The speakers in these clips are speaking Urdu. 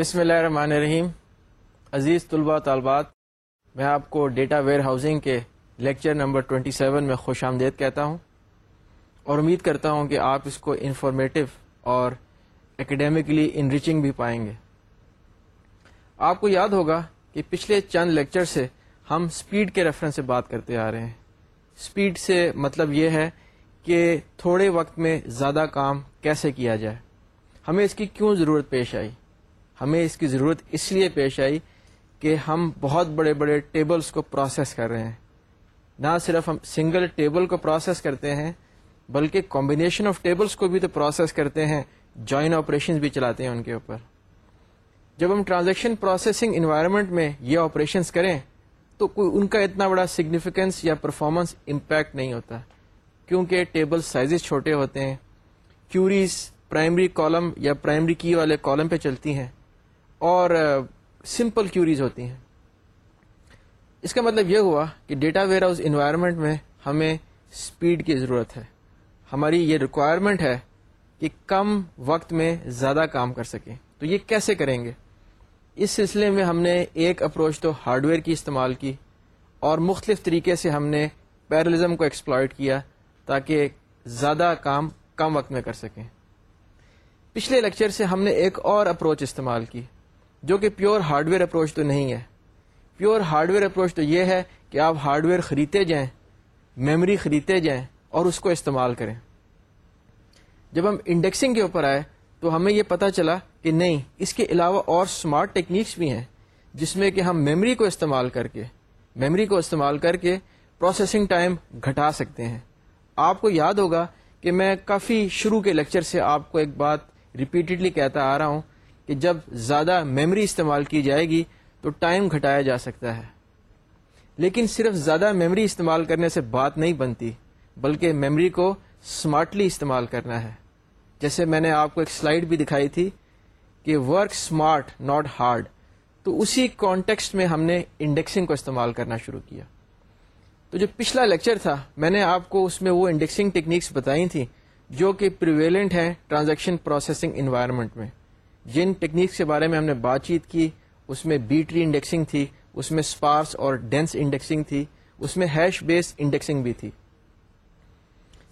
بسم اللہ الرحمن الرحیم۔ عزیز طلباء طالبات، میں آپ کو ڈیٹا ویئر ہاؤسنگ کے لیکچر نمبر 27 میں خوش آمدید کہتا ہوں۔ اور امید کرتا ہوں کہ آپ اس کو انفارمیٹو اور اکیڈیمکلی انریچنگ بھی پائیں گے۔ آپ کو یاد ہوگا کہ پچھلے چند لیکچر سے ہم سپیڈ کے ریفرنس سے بات کرتے آ رہے ہیں۔ سپیڈ سے مطلب یہ ہے کہ تھوڑے وقت میں زیادہ کام کیسے کیا جائے۔ ہمیں اس کی کیوں ضرورت پیش آئی؟ ہمیں اس کی ضرورت اس لیے پیش آئی کہ ہم بہت بڑے بڑے ٹیبلز کو پروسیس کر رہے ہیں۔ نہ صرف ہم سنگل ٹیبل کو پروسیس کرتے ہیں، بلکہ کمبینیشن آف ٹیبلز کو بھی تو پروسیس کرتے ہیں جوائن آپریشن بھی چلاتے ہیں ان کے اوپر۔ جب ہم ٹرانزیکشن پروسیسنگ انوائرمنٹ میں یہ آپریشنس کریں، تو کوئی ان کا اتنا بڑا سگنیفیکینس یا پرفارمنس امپیکٹ نہیں ہوتا۔ کیونکہ ٹیبل سائزز چھوٹے ہوتے ہیں۔ کیوریز پرائمری کالم یا پرائمری کی والے کالم پہ چلتی ہیں۔ اور سمپل کیوریز ہوتی ہیں۔ اس کا مطلب یہ ہوا کہ ڈیٹا ویئر ہاؤس انوائرمنٹ میں ہمیں اسپیڈ کی ضرورت ہے۔ ہماری یہ ریکوائرمنٹ ہے کہ کم وقت میں زیادہ کام کر سکیں۔ تو یہ کیسے کریں گے؟ اس سلسلے میں ہم نے ایک اپروچ تو ہارڈ ویئر کی استعمال کی اور مختلف طریقے سے ہم نے پیرلزم کو ایکسپلائٹ کیا تاکہ زیادہ کام کم وقت میں کر سکیں۔ پچھلے لیکچر سے ہم نے ایک اور اپروچ استعمال کی۔ جو کہ پیور ہارڈ ویئر اپروچ تو نہیں ہے۔ پیور ہارڈ ویئر اپروچ تو یہ ہے کہ آپ ہارڈ ویئر خریدتے جائیں میموری خریدتے جائیں اور اس کو استعمال کریں۔ جب ہم انڈیکسنگ کے اوپر آئے تو ہمیں یہ پتا چلا کہ نہیں، اس کے علاوہ اور اسمارٹ ٹیکنیکس بھی ہیں، جس میں کہ ہم میموری کو استعمال کر کے میموری کو استعمال کر کے پروسیسنگ ٹائم گھٹا سکتے ہیں۔ آپ کو یاد ہوگا کہ میں کافی شروع کے لیکچر سے آپ کو ایک بات ریپیٹڈلی کہتا آ رہا ہوں کہ جب زیادہ میموری استعمال کی جائے گی تو ٹائم گھٹایا جا سکتا ہے۔ لیکن صرف زیادہ میموری استعمال کرنے سے بات نہیں بنتی، بلکہ میموری کو اسمارٹلی استعمال کرنا ہے۔ جیسے میں نے آپ کو ایک سلائڈ بھی دکھائی تھی کہ ورک اسمارٹ ناٹ ہارڈ تو اسی کانٹیکسٹ میں ہم نے انڈیکسنگ کو استعمال کرنا شروع کیا۔ تو جو پچھلا لیکچر تھا، میں نے آپ کو اس میں وہ انڈیکسنگ ٹیکنیکس بتائی تھیں جو کہ پریویلنٹ ہیں ٹرانزیکشن پروسیسنگ انوائرمنٹ میں۔ جن ٹیکنیکس کے بارے میں ہم نے بات چیت کی، اس میں بی ٹری انڈیکسنگ تھی، اس میں اسپارس اور ڈینس انڈیکسنگ تھی، اس میں ہیش بیس انڈیکسنگ بھی تھی۔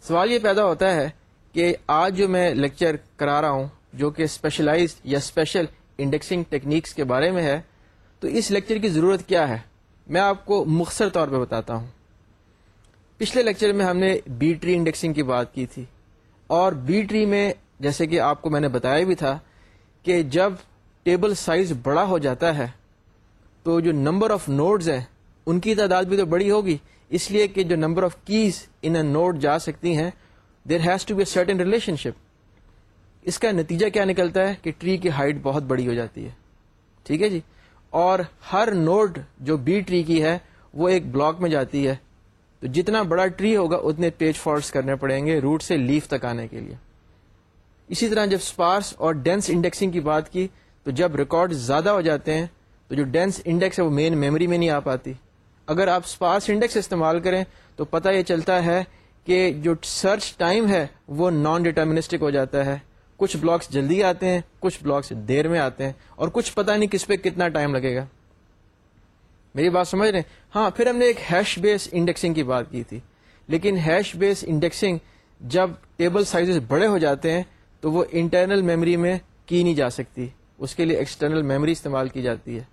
سوال یہ پیدا ہوتا ہے کہ آج جو میں لیکچر کرا رہا ہوں، جو کہ اسپیشلائز یا اسپیشل انڈیکسنگ ٹیکنیکس کے بارے میں ہے، تو اس لیکچر کی ضرورت کیا ہے؟ میں آپ کو مختصر طور پہ بتاتا ہوں۔ پچھلے لیکچر میں ہم نے بی ٹری انڈیکسنگ کی بات کی تھی اور بی ٹری میں جیسے کہ آپ کو میں نے بتایا بھی تھا کہ جب ٹیبل سائز بڑا ہو جاتا ہے، تو جو نمبر آف نوڈز ہیں، ان کی تعداد بھی تو بڑی ہوگی۔ اس لیے کہ جو number of keys in a node جا سکتی ہیں there has to be a certain relationship اس کا نتیجہ کیا نکلتا ہے کہ ٹری کی ہائٹ بہت بڑی ہو جاتی ہے۔ ٹھیک ہے جی؟ اور ہر نوڈ جو بی ٹری کی ہے، وہ ایک بلاک میں جاتی ہے۔ تو جتنا بڑا ٹری ہوگا، اتنے پیج فالٹس کرنے پڑیں گے روٹ سے لیف تک آنے کے لیے۔ اسی طرح جب اسپارس اور ڈینس انڈیکسنگ کی بات کی، تو جب ریکارڈ زیادہ ہو جاتے ہیں، تو جو ڈینس انڈیکس ہے وہ مین میموری میں نہیں آ پاتی۔ اگر آپ اسپارس انڈیکس استعمال کریں، تو پتہ یہ چلتا ہے کہ جو سرچ ٹائم ہے، وہ نان ڈیٹرمنسٹک ہو جاتا ہے۔ کچھ بلاکس جلدی آتے ہیں، کچھ بلاکس دیر میں آتے ہیں، اور کچھ پتہ نہیں کس پہ کتنا ٹائم لگے گا۔ میری بات سمجھ رہے ہیں؟ ہاں پھر ہم نے ایک ہیش بیس انڈیکسنگ کی بات کی تھی۔ لیکن ہیش بیس انڈیکسنگ جب ٹیبل سائز بڑے ہو جاتے ہیں تو وہ انٹرنل میموری میں کی نہیں جا سکتی۔ اس کے لیے ایکسٹرنل میموری استعمال کی جاتی ہے۔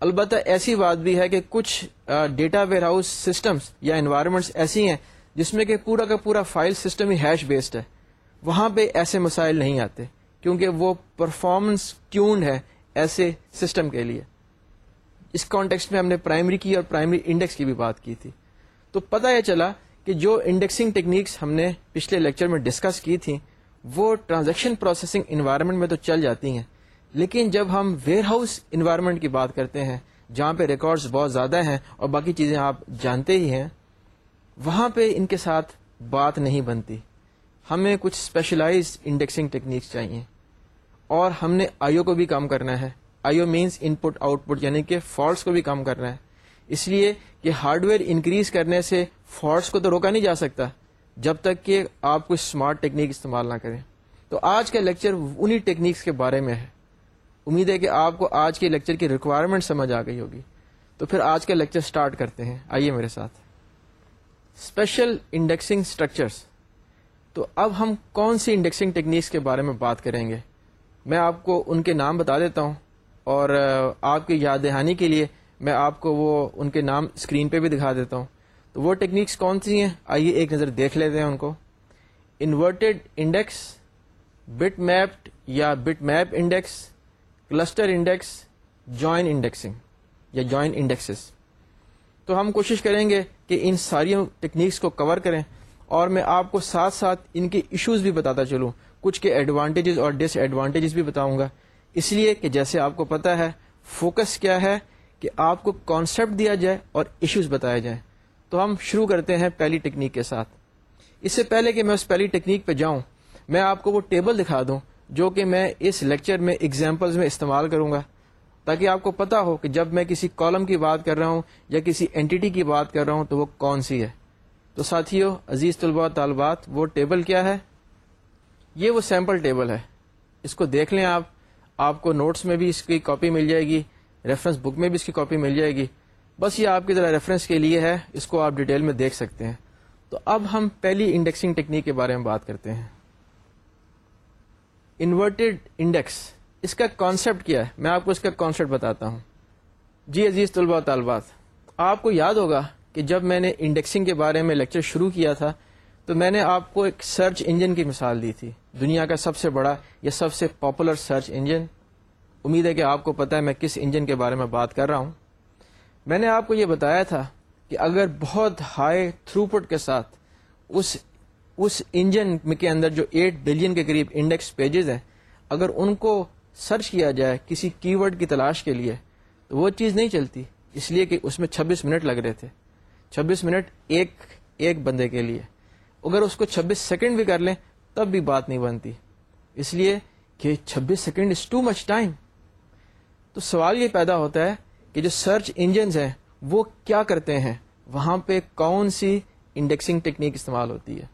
البتہ ایسی بات بھی ہے کہ کچھ ڈیٹا ویئر ہاؤس سسٹمس یا انوائرمنٹس ایسی ہیں جس میں کہ پورا کا پورا فائل سسٹم ہی ہیش بیسڈ ہے۔ وہاں پہ ایسے مسائل نہیں آتے، کیونکہ وہ پرفارمنس ٹیونڈ ہے ایسے سسٹم کے لیے۔ اس کانٹیکسٹ میں ہم نے پرائمری کی اور پرائمری انڈیکس کی بھی بات کی تھی۔ تو پتہ یہ چلا کہ جو انڈیکسنگ ٹیکنیکس ہم نے پچھلے لیکچر میں ڈسکس کی تھیں وہ ٹرانزیکشن پروسیسنگ انوائرمنٹ میں تو چل جاتی ہیں۔ لیکن جب ہم ویئر ہاؤس انوائرمنٹ کی بات کرتے ہیں، جہاں پہ ریکارڈز بہت زیادہ ہیں اور باقی چیزیں آپ جانتے ہی ہیں، وہاں پہ ان کے ساتھ بات نہیں بنتی۔ ہمیں کچھ اسپیشلائز انڈیکسنگ ٹیکنیکس چاہیے۔ اور ہم نے آئیو کو بھی کام کرنا ہے۔ آئیو مینس ان پٹ آؤٹ پٹ یعنی کہ فالٹس کو بھی کام کرنا ہے۔ اس لیے کہ ہارڈ ویئر انکریز کرنے سے فالٹس کو تو روکا نہیں جا سکتا۔ جب تک کہ آپ کوئی اسمارٹ ٹیکنیک استعمال نہ کریں۔ تو آج کا لیکچر انہی ٹیکنیکس کے بارے میں ہے۔ امید ہے کہ آپ کو آج کے لیکچر کی ریکوائرمنٹ سمجھ آ گئی ہوگی۔ تو پھر آج کا لیکچر سٹارٹ کرتے ہیں۔ آئیے میرے ساتھ۔ اسپیشل انڈیکسنگ اسٹرکچرس تو اب ہم کون سی انڈیکسنگ ٹیکنیکس کے بارے میں بات کریں گے؟ میں آپ کو ان کے نام بتا دیتا ہوں اور آپ کی یاد دہانی کے لیے میں آپ کو وہ ان کے نام اسکرین پہ بھی دکھا دیتا ہوں۔ تو وہ ٹیکنیکس کون سی ہیں؟ آئیے ایک نظر دیکھ لیتے ہیں ان کو۔ انورٹیڈ انڈیکس بٹ میپڈ یا bit map index cluster index join indexing یا جوائن انڈیکسز تو ہم کوشش کریں گے کہ ان ساری ٹیکنیکس کو کور کریں اور میں آپ کو ساتھ ساتھ ان کے ایشوز بھی بتاتا چلوں۔ کچھ کے ایڈوانٹیجز اور ڈس ایڈوانٹیجز بھی بتاؤں گا۔ اس لیے کہ جیسے آپ کو پتا ہے فوکس کیا ہے کہ آپ کو کانسیپٹ دیا جائے اور ایشوز بتایا جائیں۔ تو ہم شروع کرتے ہیں پہلی ٹیکنیک کے ساتھ۔ اس سے پہلے کہ میں اس پہلی ٹیکنیک پہ جاؤں، میں آپ کو وہ ٹیبل دکھا دوں جو کہ میں اس لیکچر میں ایگزامپلز میں استعمال کروں گا۔ تاکہ آپ کو پتا ہو کہ جب میں کسی کالم کی بات کر رہا ہوں یا کسی اینٹی کی بات کر رہا ہوں تو وہ کون سی ہے۔ تو ساتھیوں عزیز طلباء، طالبات، وہ ٹیبل کیا ہے؟ یہ وہ سیمپل ٹیبل ہے۔ اس کو دیکھ لیں آپ۔ آپ کو نوٹس میں بھی اس کی کاپی مل جائے گی ریفرنس بک میں بھی اس کی کاپی مل جائے گی۔ بس یہ آپ کی ذرا ریفرنس کے لیے ہے، اس کو آپ ڈیٹیل میں دیکھ سکتے ہیں۔ تو اب ہم پہلی انڈیکسنگ ٹیکنیک کے بارے میں بات کرتے ہیں۔ انورٹیڈ انڈیکس اس کا کانسیپٹ کیا ہے؟ میں آپ کو اس کا کانسیپٹ بتاتا ہوں۔ جی عزیز طلباء طالبات، آپ کو یاد ہوگا کہ جب میں نے انڈیکسنگ کے بارے میں لیکچر شروع کیا تھا، تو میں نے آپ کو ایک سرچ انجن کی مثال دی تھی۔ دنیا کا سب سے بڑا یا سب سے پاپولر سرچ انجن امید ہے کہ آپ کو پتا ہے میں کس انجن کے بارے میں بات کر رہا ہوں۔ میں نے آپ کو یہ بتایا تھا کہ اگر بہت ہائی تھرو پٹ کے ساتھ اس اس انجن کے اندر جو ایٹ بلین کے قریب انڈیکس پیجز ہیں، اگر ان کو سرچ کیا جائے کسی کی ورڈ کی تلاش کے لیے، تو وہ چیز نہیں چلتی، اس لیے کہ اس میں چھبیس منٹ لگ رہے تھے۔ چھبیس منٹ ایک ایک بندے کے لیے۔ اگر اس کو چھبیس سیکنڈ بھی کر لیں، تب بھی بات نہیں بنتی۔ اس لیے کہ چھبیس second is too much time تو سوال یہ پیدا ہوتا ہے کہ جو سرچ انجنز ہیں، وہ کیا کرتے ہیں؟ وہاں پہ کون سی انڈیکسنگ ٹیکنیک استعمال ہوتی ہے؟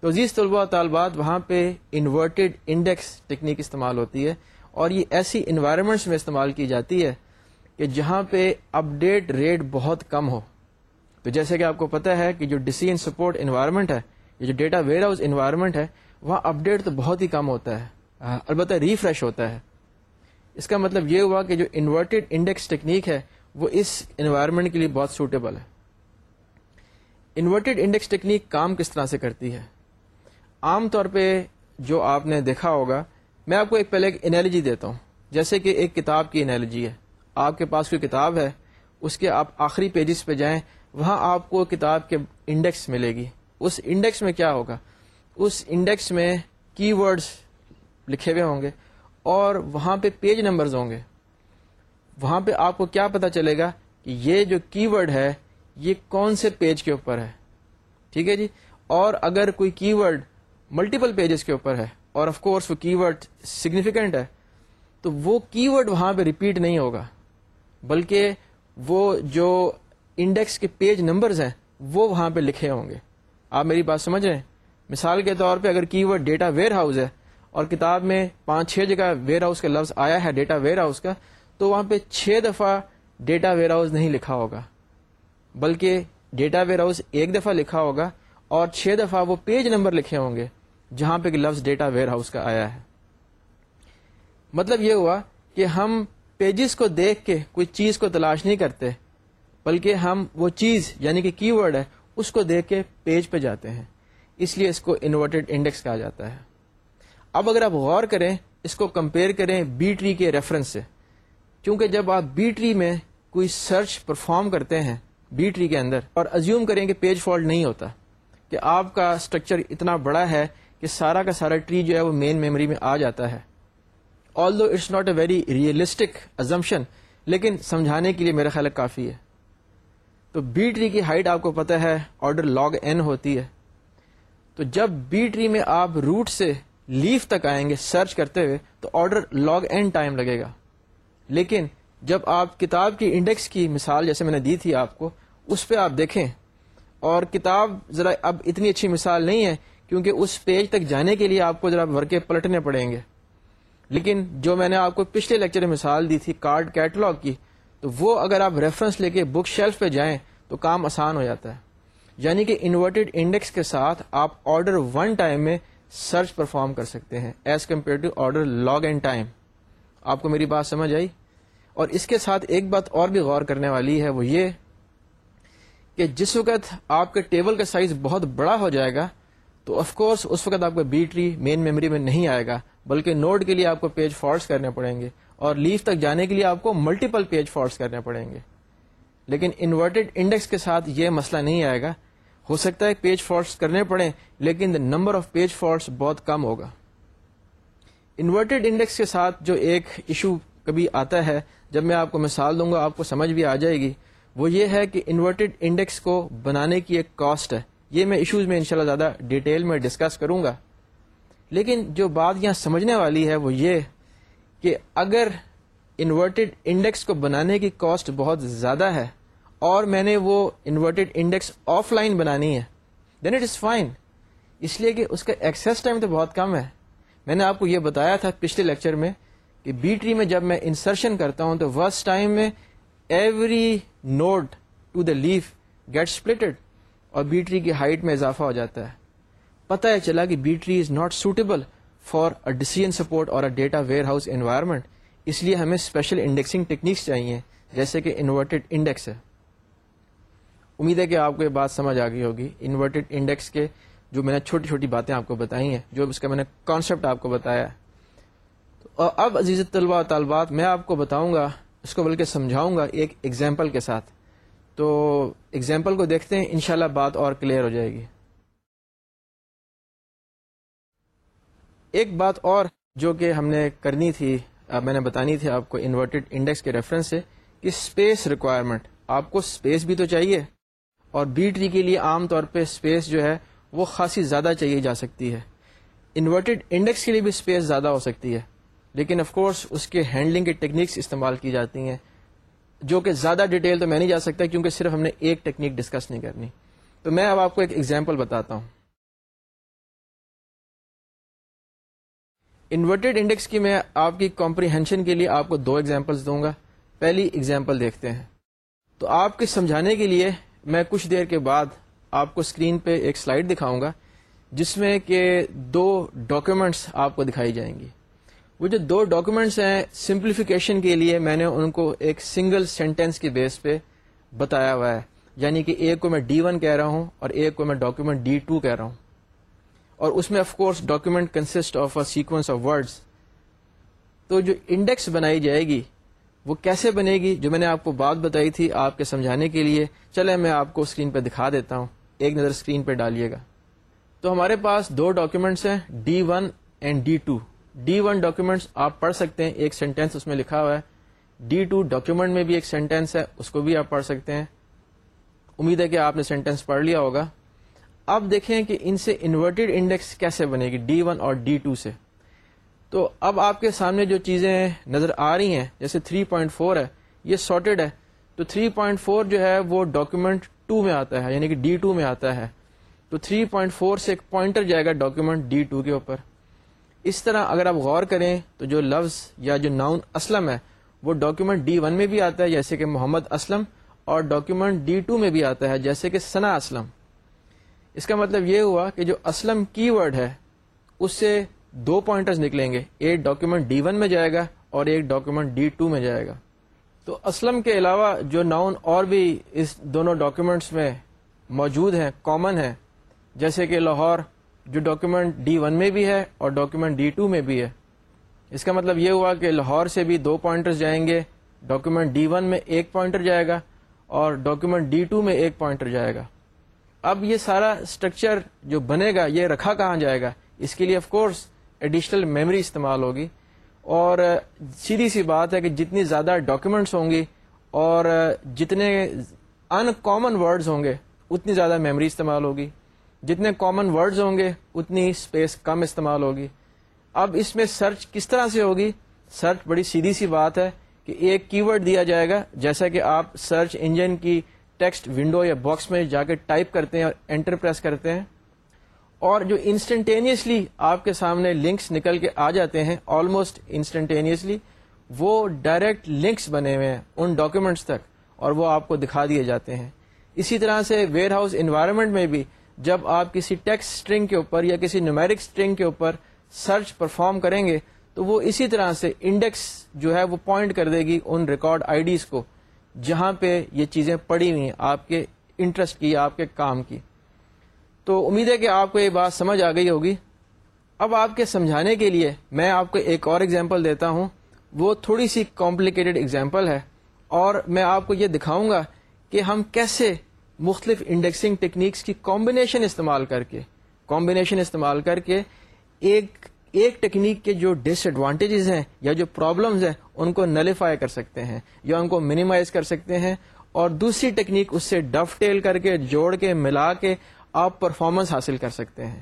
تو عزیز طلباء طالبات، وہاں پہ انورٹیڈ انڈیکس ٹیکنیک استعمال ہوتی ہے اور یہ ایسی انوائرمنٹس میں استعمال کی جاتی ہے کہ جہاں پہ اپ ڈیٹ ریٹ بہت کم ہو۔ تو جیسے کہ آپ کو پتا ہے کہ جو ڈیسیژ سپورٹ انوائرمنٹ ہے، یہ جو ڈیٹا ویئر ہاؤس انوائرمنٹ ہے، وہاں اپ ڈیٹ تو بہت ہی کم ہوتا ہے۔ البتہ ریفریش ہوتا ہے۔ اس کا مطلب یہ ہوا کہ جو انورٹیڈ انڈیکس ٹیکنیک ہے، وہ اس انوائرمنٹ کے لیے بہت سوٹیبل ہے۔ انورٹیڈ انڈیکس ٹیکنیک کام کس طرح سے کرتی ہے؟ عام طور پہ جو آپ نے دیکھا ہوگا، میں آپ کو ایک پہلے ایک انالوجی دیتا ہوں۔ جیسے کہ ایک کتاب کی انالوجی ہے۔ آپ کے پاس کوئی کتاب ہے، اس کے آپ آخری پیجز پہ جائیں، وہاں آپ کو کتاب کے انڈیکس ملے گی۔ اس انڈیکس میں کیا ہوگا؟ اس انڈیکس میں کی ورڈز لکھے ہوئے ہوں گے۔ اور وہاں پہ پیج نمبرز ہوں گے۔ وہاں پہ آپ کو کیا پتا چلے گا کہ یہ جو کی ورڈ ہے، یہ کون سے پیج کے اوپر ہے۔ ٹھیک ہے جی؟ اور اگر کوئی کی ورڈ ملٹیپل پیجز کے اوپر ہے، اور آف کورس وہ کی ورڈ سگنیفیکینٹ ہے، تو وہ کی ورڈ وہاں پہ ریپیٹ نہیں ہوگا۔ بلکہ وہ جو انڈیکس کے پیج نمبرز ہیں، وہ وہاں پہ لکھے ہوں گے۔ آپ میری بات سمجھ رہے ہیں؟ مثال کے طور پہ اگر کی ورڈ ڈیٹا ویئر ہاؤس ہے اور کتاب میں پانچ چھ جگہ ویئر ہاؤس کا لفظ آیا ہے ڈیٹا ویئر ہاؤس کا، تو وہاں پہ چھ دفعہ ڈیٹا ویئر ہاؤس نہیں لکھا ہوگا۔ بلکہ ڈیٹا ویئر ہاؤس ایک دفعہ لکھا ہوگا اور چھ دفعہ وہ پیج نمبر لکھے ہوں گے جہاں پہ لفظ ڈیٹا ویئر ہاؤس کا آیا ہے۔ مطلب یہ ہوا کہ ہم پیجز کو دیکھ کے کوئی چیز کو تلاش نہیں کرتے، بلکہ ہم وہ چیز یعنی کہ کی ورڈ ہے، اس کو دیکھ کے پیج پہ جاتے ہیں۔ اس لیے اس کو انورٹیڈ انڈیکس کہا جاتا ہے۔ اب اگر آپ غور کریں، اس کو کمپیئر کریں بی ٹری کے ریفرنس سے۔ کیونکہ جب آپ بی ٹری میں کوئی سرچ پرفارم کرتے ہیں بی ٹری کے اندر اور ازیوم کریں کہ پیج فالٹ نہیں ہوتا، کہ آپ کا اسٹرکچر اتنا بڑا ہے کہ سارا کا سارا ٹری جو ہے وہ مین میموری میں آ جاتا ہے۔ Although it's not a very realistic assumption لیکن سمجھانے کے لیے میرا خیال کافی ہے۔ تو بی ٹری کی ہائٹ آپ کو پتا ہے آرڈر لاگ این ہوتی ہے۔ تو جب بی ٹری میں آپ روٹ سے لیف تک آئیں گے سرچ کرتے ہوئے تو آرڈر لاگ این ٹائم لگے گا۔ لیکن جب آپ کتاب کی انڈیکس کی مثال جیسے میں نے دی تھی آپ کو، اس پہ آپ دیکھیں۔ اور کتاب ذرا اب اتنی اچھی مثال نہیں ہے کیونکہ اس پیج تک جانے کے لیے آپ کو ذرا ورکے پلٹنے پڑیں گے۔ لیکن جو میں نے آپ کو پچھلے لیکچر میں مثال دی تھی کارڈ کیٹلاگ کی، تو وہ اگر آپ ریفرنس لے کے بک شیلف پہ جائیں تو کام آسان ہو جاتا ہے۔ یعنی کہ انورٹیڈ انڈیکس کے ساتھ آپ آرڈر ون ٹائم میں سرچ پرفارم کر سکتے ہیں as compare to order log n time آپ کو میری بات سمجھ آئی؟ اور اس کے ساتھ ایک بات اور بھی غور کرنے والی ہے وہ یہ کہ جس وقت آپ کے ٹیبل کا سائز بہت بڑا ہو جائے گا، تو آف کورس اس وقت آپ کا بی ٹری مین میموری میں نہیں آئے گا، بلکہ نوٹ کے لیے آپ کو پیج فالٹس کرنے پڑیں گے اور لیف تک جانے کے لیے آپ کو ملٹیپل پیج فالٹس کرنے پڑیں گے۔ لیکن انورٹیڈ انڈیکس کے ساتھ یہ مسئلہ نہیں آئے گا ہو سکتا ہے پیج فالٹس کرنے پڑیں، لیکن the number of page faults بہت کم ہوگا۔ انورٹیڈ انڈیکس کے ساتھ جو ایک ایشو کبھی آتا ہے، جب میں آپ کو مثال دوں گا، آپ کو سمجھ بھی آ جائے گی۔ وہ یہ ہے کہ انورٹیڈ انڈیکس کو بنانے کی ایک کاسٹ ہے۔ یہ میں ایشوز میں انشاءاللہ زیادہ ڈیٹیل میں ڈسکس کروں گا۔ لیکن جو بات یہاں سمجھنے والی ہے، وہ یہ کہ اگر انورٹیڈ انڈیکس کو بنانے کی کاسٹ بہت زیادہ ہے اور میں نے وہ انورٹیڈ انڈیکس آف لائن بنانی ہے. دین اٹ از فائن اس لیے کہ اس کا ایکسیس ٹائم تو بہت کم ہے. میں نے آپ کو یہ بتایا تھا پچھلے لیکچر میں کہ بی ٹری میں جب میں انسرشن کرتا ہوں تو ورس ٹائم میں every node to the leaf get splitted اور بی ٹری کی ہائٹ میں اضافہ ہو جاتا ہے. پتہ ہے چلا کہ B tree is not suitable for a decision support اور a data where house environment اس لیے ہمیں اسپیشل انڈیکسنگ ٹیکنیکس چاہیے، جیسے کہ انورٹیڈ انڈیکس ہے۔ امید ہے کہ آپ کو یہ بات سمجھ آ گئی ہوگی۔ انورٹیڈ انڈیکس کے جو میں نے چھوٹی چھوٹی باتیں آپ کو بتائی ہیں، جو اس کا میں نے کانسیپٹ آپ کو بتایا اور اب عزیز طلباء طالبات، میں آپ کو بتاؤں گا، اس کو بلکہ سمجھاؤں گا ایک ایگزامپل کے ساتھ۔ تو ایگزامپل کو دیکھتے ہیں، انشاءاللہ بات اور کلیئر ہو جائے گی۔ ایک بات اور جو کہ ہم نے کرنی تھی میں نے بتانی تھی آپ کو انورٹیڈ انڈیکس کے ریفرنس سے، کہ اسپیس ریکوائرمنٹ آپ کو اسپیس بھی تو چاہیے اور بی ٹری کے لیے عام طور پہ اسپیس جو ہے وہ خاصی زیادہ چاہیے جا سکتی ہے۔ انورٹیڈ انڈیکس کے لیے بھی اسپیس زیادہ ہو سکتی ہے، لیکن آف کورس اس کے ہینڈلنگ کی ٹیکنیکس استعمال کی جاتی ہیں، جو کہ زیادہ ڈیٹیل تو میں نہیں جا سکتا کیونکہ صرف ہم نے ایک ٹیکنیک ڈسکس نہیں کرنی۔ تو میں اب آپ کو ایک ایگزامپل بتاتا ہوں۔ انورٹیڈ انڈیکس کی میں آپ کی کمپریہنشن کے لیے آپ کو دو ایگزامپلس دوں گا۔ پہلی ایگزامپل دیکھتے ہیں۔ تو آپ کے سمجھانے کے لیے میں کچھ دیر کے بعد آپ کو اسکرین پہ ایک سلائڈ دکھاؤں گا، جس میں کہ دو ڈاکیومنٹس آپ کو دکھائی جائیں گی۔ وہ جو دو ڈاکیومنٹس ہیں، سمپلیفیکیشن کے لیے میں نے ان کو ایک سنگل سینٹینس کے بیس پہ بتایا ہوا ہے۔ یعنی کہ ایک کو میں ڈی ون کہہ رہا ہوں اور ایک کو میں ڈاکیومنٹ ڈی ٹو کہہ رہا ہوں۔ اور اس میں of course document consist of a sequence of words تو جو انڈیکس بنائی جائے گی وہ کیسے بنے گی جو میں نے آپ کو بات بتائی تھی آپ کے سمجھانے کے لیے؟ چلے میں آپ کو اسکرین پہ دکھا دیتا ہوں۔ ایک نظر اسکرین پہ ڈالیے گا۔ تو ہمارے پاس دو ڈاکیومنٹس ہیں D one and D two D one documents آپ پڑھ سکتے ہیں، ایک سینٹینس اس میں لکھا ہوا ہے۔ ڈی ٹو ڈاکیومنٹ میں بھی ایک سینٹینس ہے، اس کو بھی آپ پڑھ سکتے ہیں۔ امید ہے کہ آپ نے سینٹینس پڑھ لیا ہوگا۔ اب دیکھیں کہ ان سے انورٹیڈ انڈیکس کیسے بنے گی ڈی ون اور ڈی ٹو سے۔ تو اب آپ کے سامنے جو چیزیں نظر آ رہی ہیں، جیسے 3.4 ہے، یہ سارٹیڈ ہے۔ تو 3.4 جو ہے، وہ ڈاکیومنٹ 2 میں آتا ہے یعنی کہ ڈی ٹو میں آتا ہے۔ تو 3.4 سے ایک پوائنٹر جائے گا ڈاکیومنٹ ڈی ٹو کے اوپر۔ اس طرح اگر آپ غور کریں، تو جو لفظ یا جو ناؤن اسلم ہے، وہ ڈاکیومنٹ ڈی ون میں بھی آتا ہے، جیسے کہ محمد اسلم، اور ڈاکیومنٹ ڈی ٹو میں بھی آتا ہے، جیسے کہ ثنا اسلم۔ اس کا مطلب یہ ہوا کہ جو اسلم کی ورڈ ہے، اس سے دو پوائنٹرز نکلیں گے۔ ایک ڈاکیومنٹ ڈی ون میں جائے گا اور ایک ڈاکیومنٹ ڈی ٹو میں جائے گا۔ تو اسلم کے علاوہ جو ناؤن اور بھی اس دونوں ڈاکیومنٹس میں موجود ہیں کامن ہیں، جیسے کہ لاہور جو ڈاکیومنٹ ڈی ون میں بھی ہے اور ڈاکیومنٹ ڈی ٹو میں بھی ہے۔ اس کا مطلب یہ ہوا کہ لاہور سے بھی دو پوائنٹرز جائیں گے ڈاکیومنٹ ڈی ون میں ایک پوائنٹر جائے گا اور ڈاکیومنٹ ڈی ٹو میں ایک پوائنٹر جائے گا۔ اب یہ سارا اسٹرکچر جو بنے گا، یہ رکھا کہاں جائے گا؟ اس کے لیے آف کورس ایڈیشنل میموری استعمال ہوگی اور سیدھی سی بات ہے کہ جتنی زیادہ ڈاکیومنٹس ہوں گی اور جتنے ان کامن ورڈز ہوں گے، اتنی زیادہ میموری استعمال ہوگی۔ جتنے کامن ورڈز ہوں گے، اتنی اسپیس کم استعمال ہوگی۔ اب اس میں سرچ کس طرح سے ہوگی؟ سرچ بڑی سیدھی سی بات ہے کہ ایک کی ورڈ دیا جائے گا، جیسا کہ آپ سرچ انجن کی ٹیکسٹ ونڈو یا باکس میں جا کے ٹائپ کرتے ہیں اور انٹر پریس کرتے ہیں۔ اور جو انسٹنٹینیسلی آپ کے سامنے لنکس نکل کے آ جاتے ہیں آلموسٹ انسٹنٹینیسلی وہ ڈائریکٹ لنکس بنے ہوئے ہیں ان ڈاکیومنٹس تک، اور وہ آپ کو دکھا دیے جاتے ہیں۔ اسی طرح سے ویئر ہاؤس انوائرمنٹ میں بھی، جب آپ کسی ٹیکس اسٹرنگ کے اوپر یا کسی نیومیرک اسٹرنگ کے اوپر سرچ پرفارم کریں گے، تو وہ اسی طرح سے انڈیکس جو ہے وہ پوائنٹ کر دے گی ان ریکارڈ آئی ڈیز کو، جہاں پہ یہ چیزیں پڑی ہوئی ہیں، آپ کے انٹرسٹ کی، آپ کے کام کی۔ تو امید ہے کہ آپ کو یہ بات سمجھ آ گئی ہوگی۔ اب آپ کے سمجھانے کے لیے میں آپ کو ایک اور ایگزامپل دیتا ہوں۔ وہ تھوڑی سی کمپلیکیٹڈ ایگزامپل ہے اور میں آپ کو یہ دکھاؤں گا کہ ہم کیسے مختلف انڈیکسنگ ٹیکنیکس کی کمبینیشن استعمال کر کے کمبینیشن استعمال کر کے ایک ایک ٹیکنیک کے جو ڈس ایڈوانٹیجز ہیں یا جو پرابلمز ہیں ان کو نلیفائی کر سکتے ہیں یا ان کو منیمائز کر سکتے ہیں اور دوسری ٹیکنیک اس سے ڈف ٹیل کر کے، جوڑ کے، ملا کے آپ پرفارمنس حاصل کر سکتے ہیں۔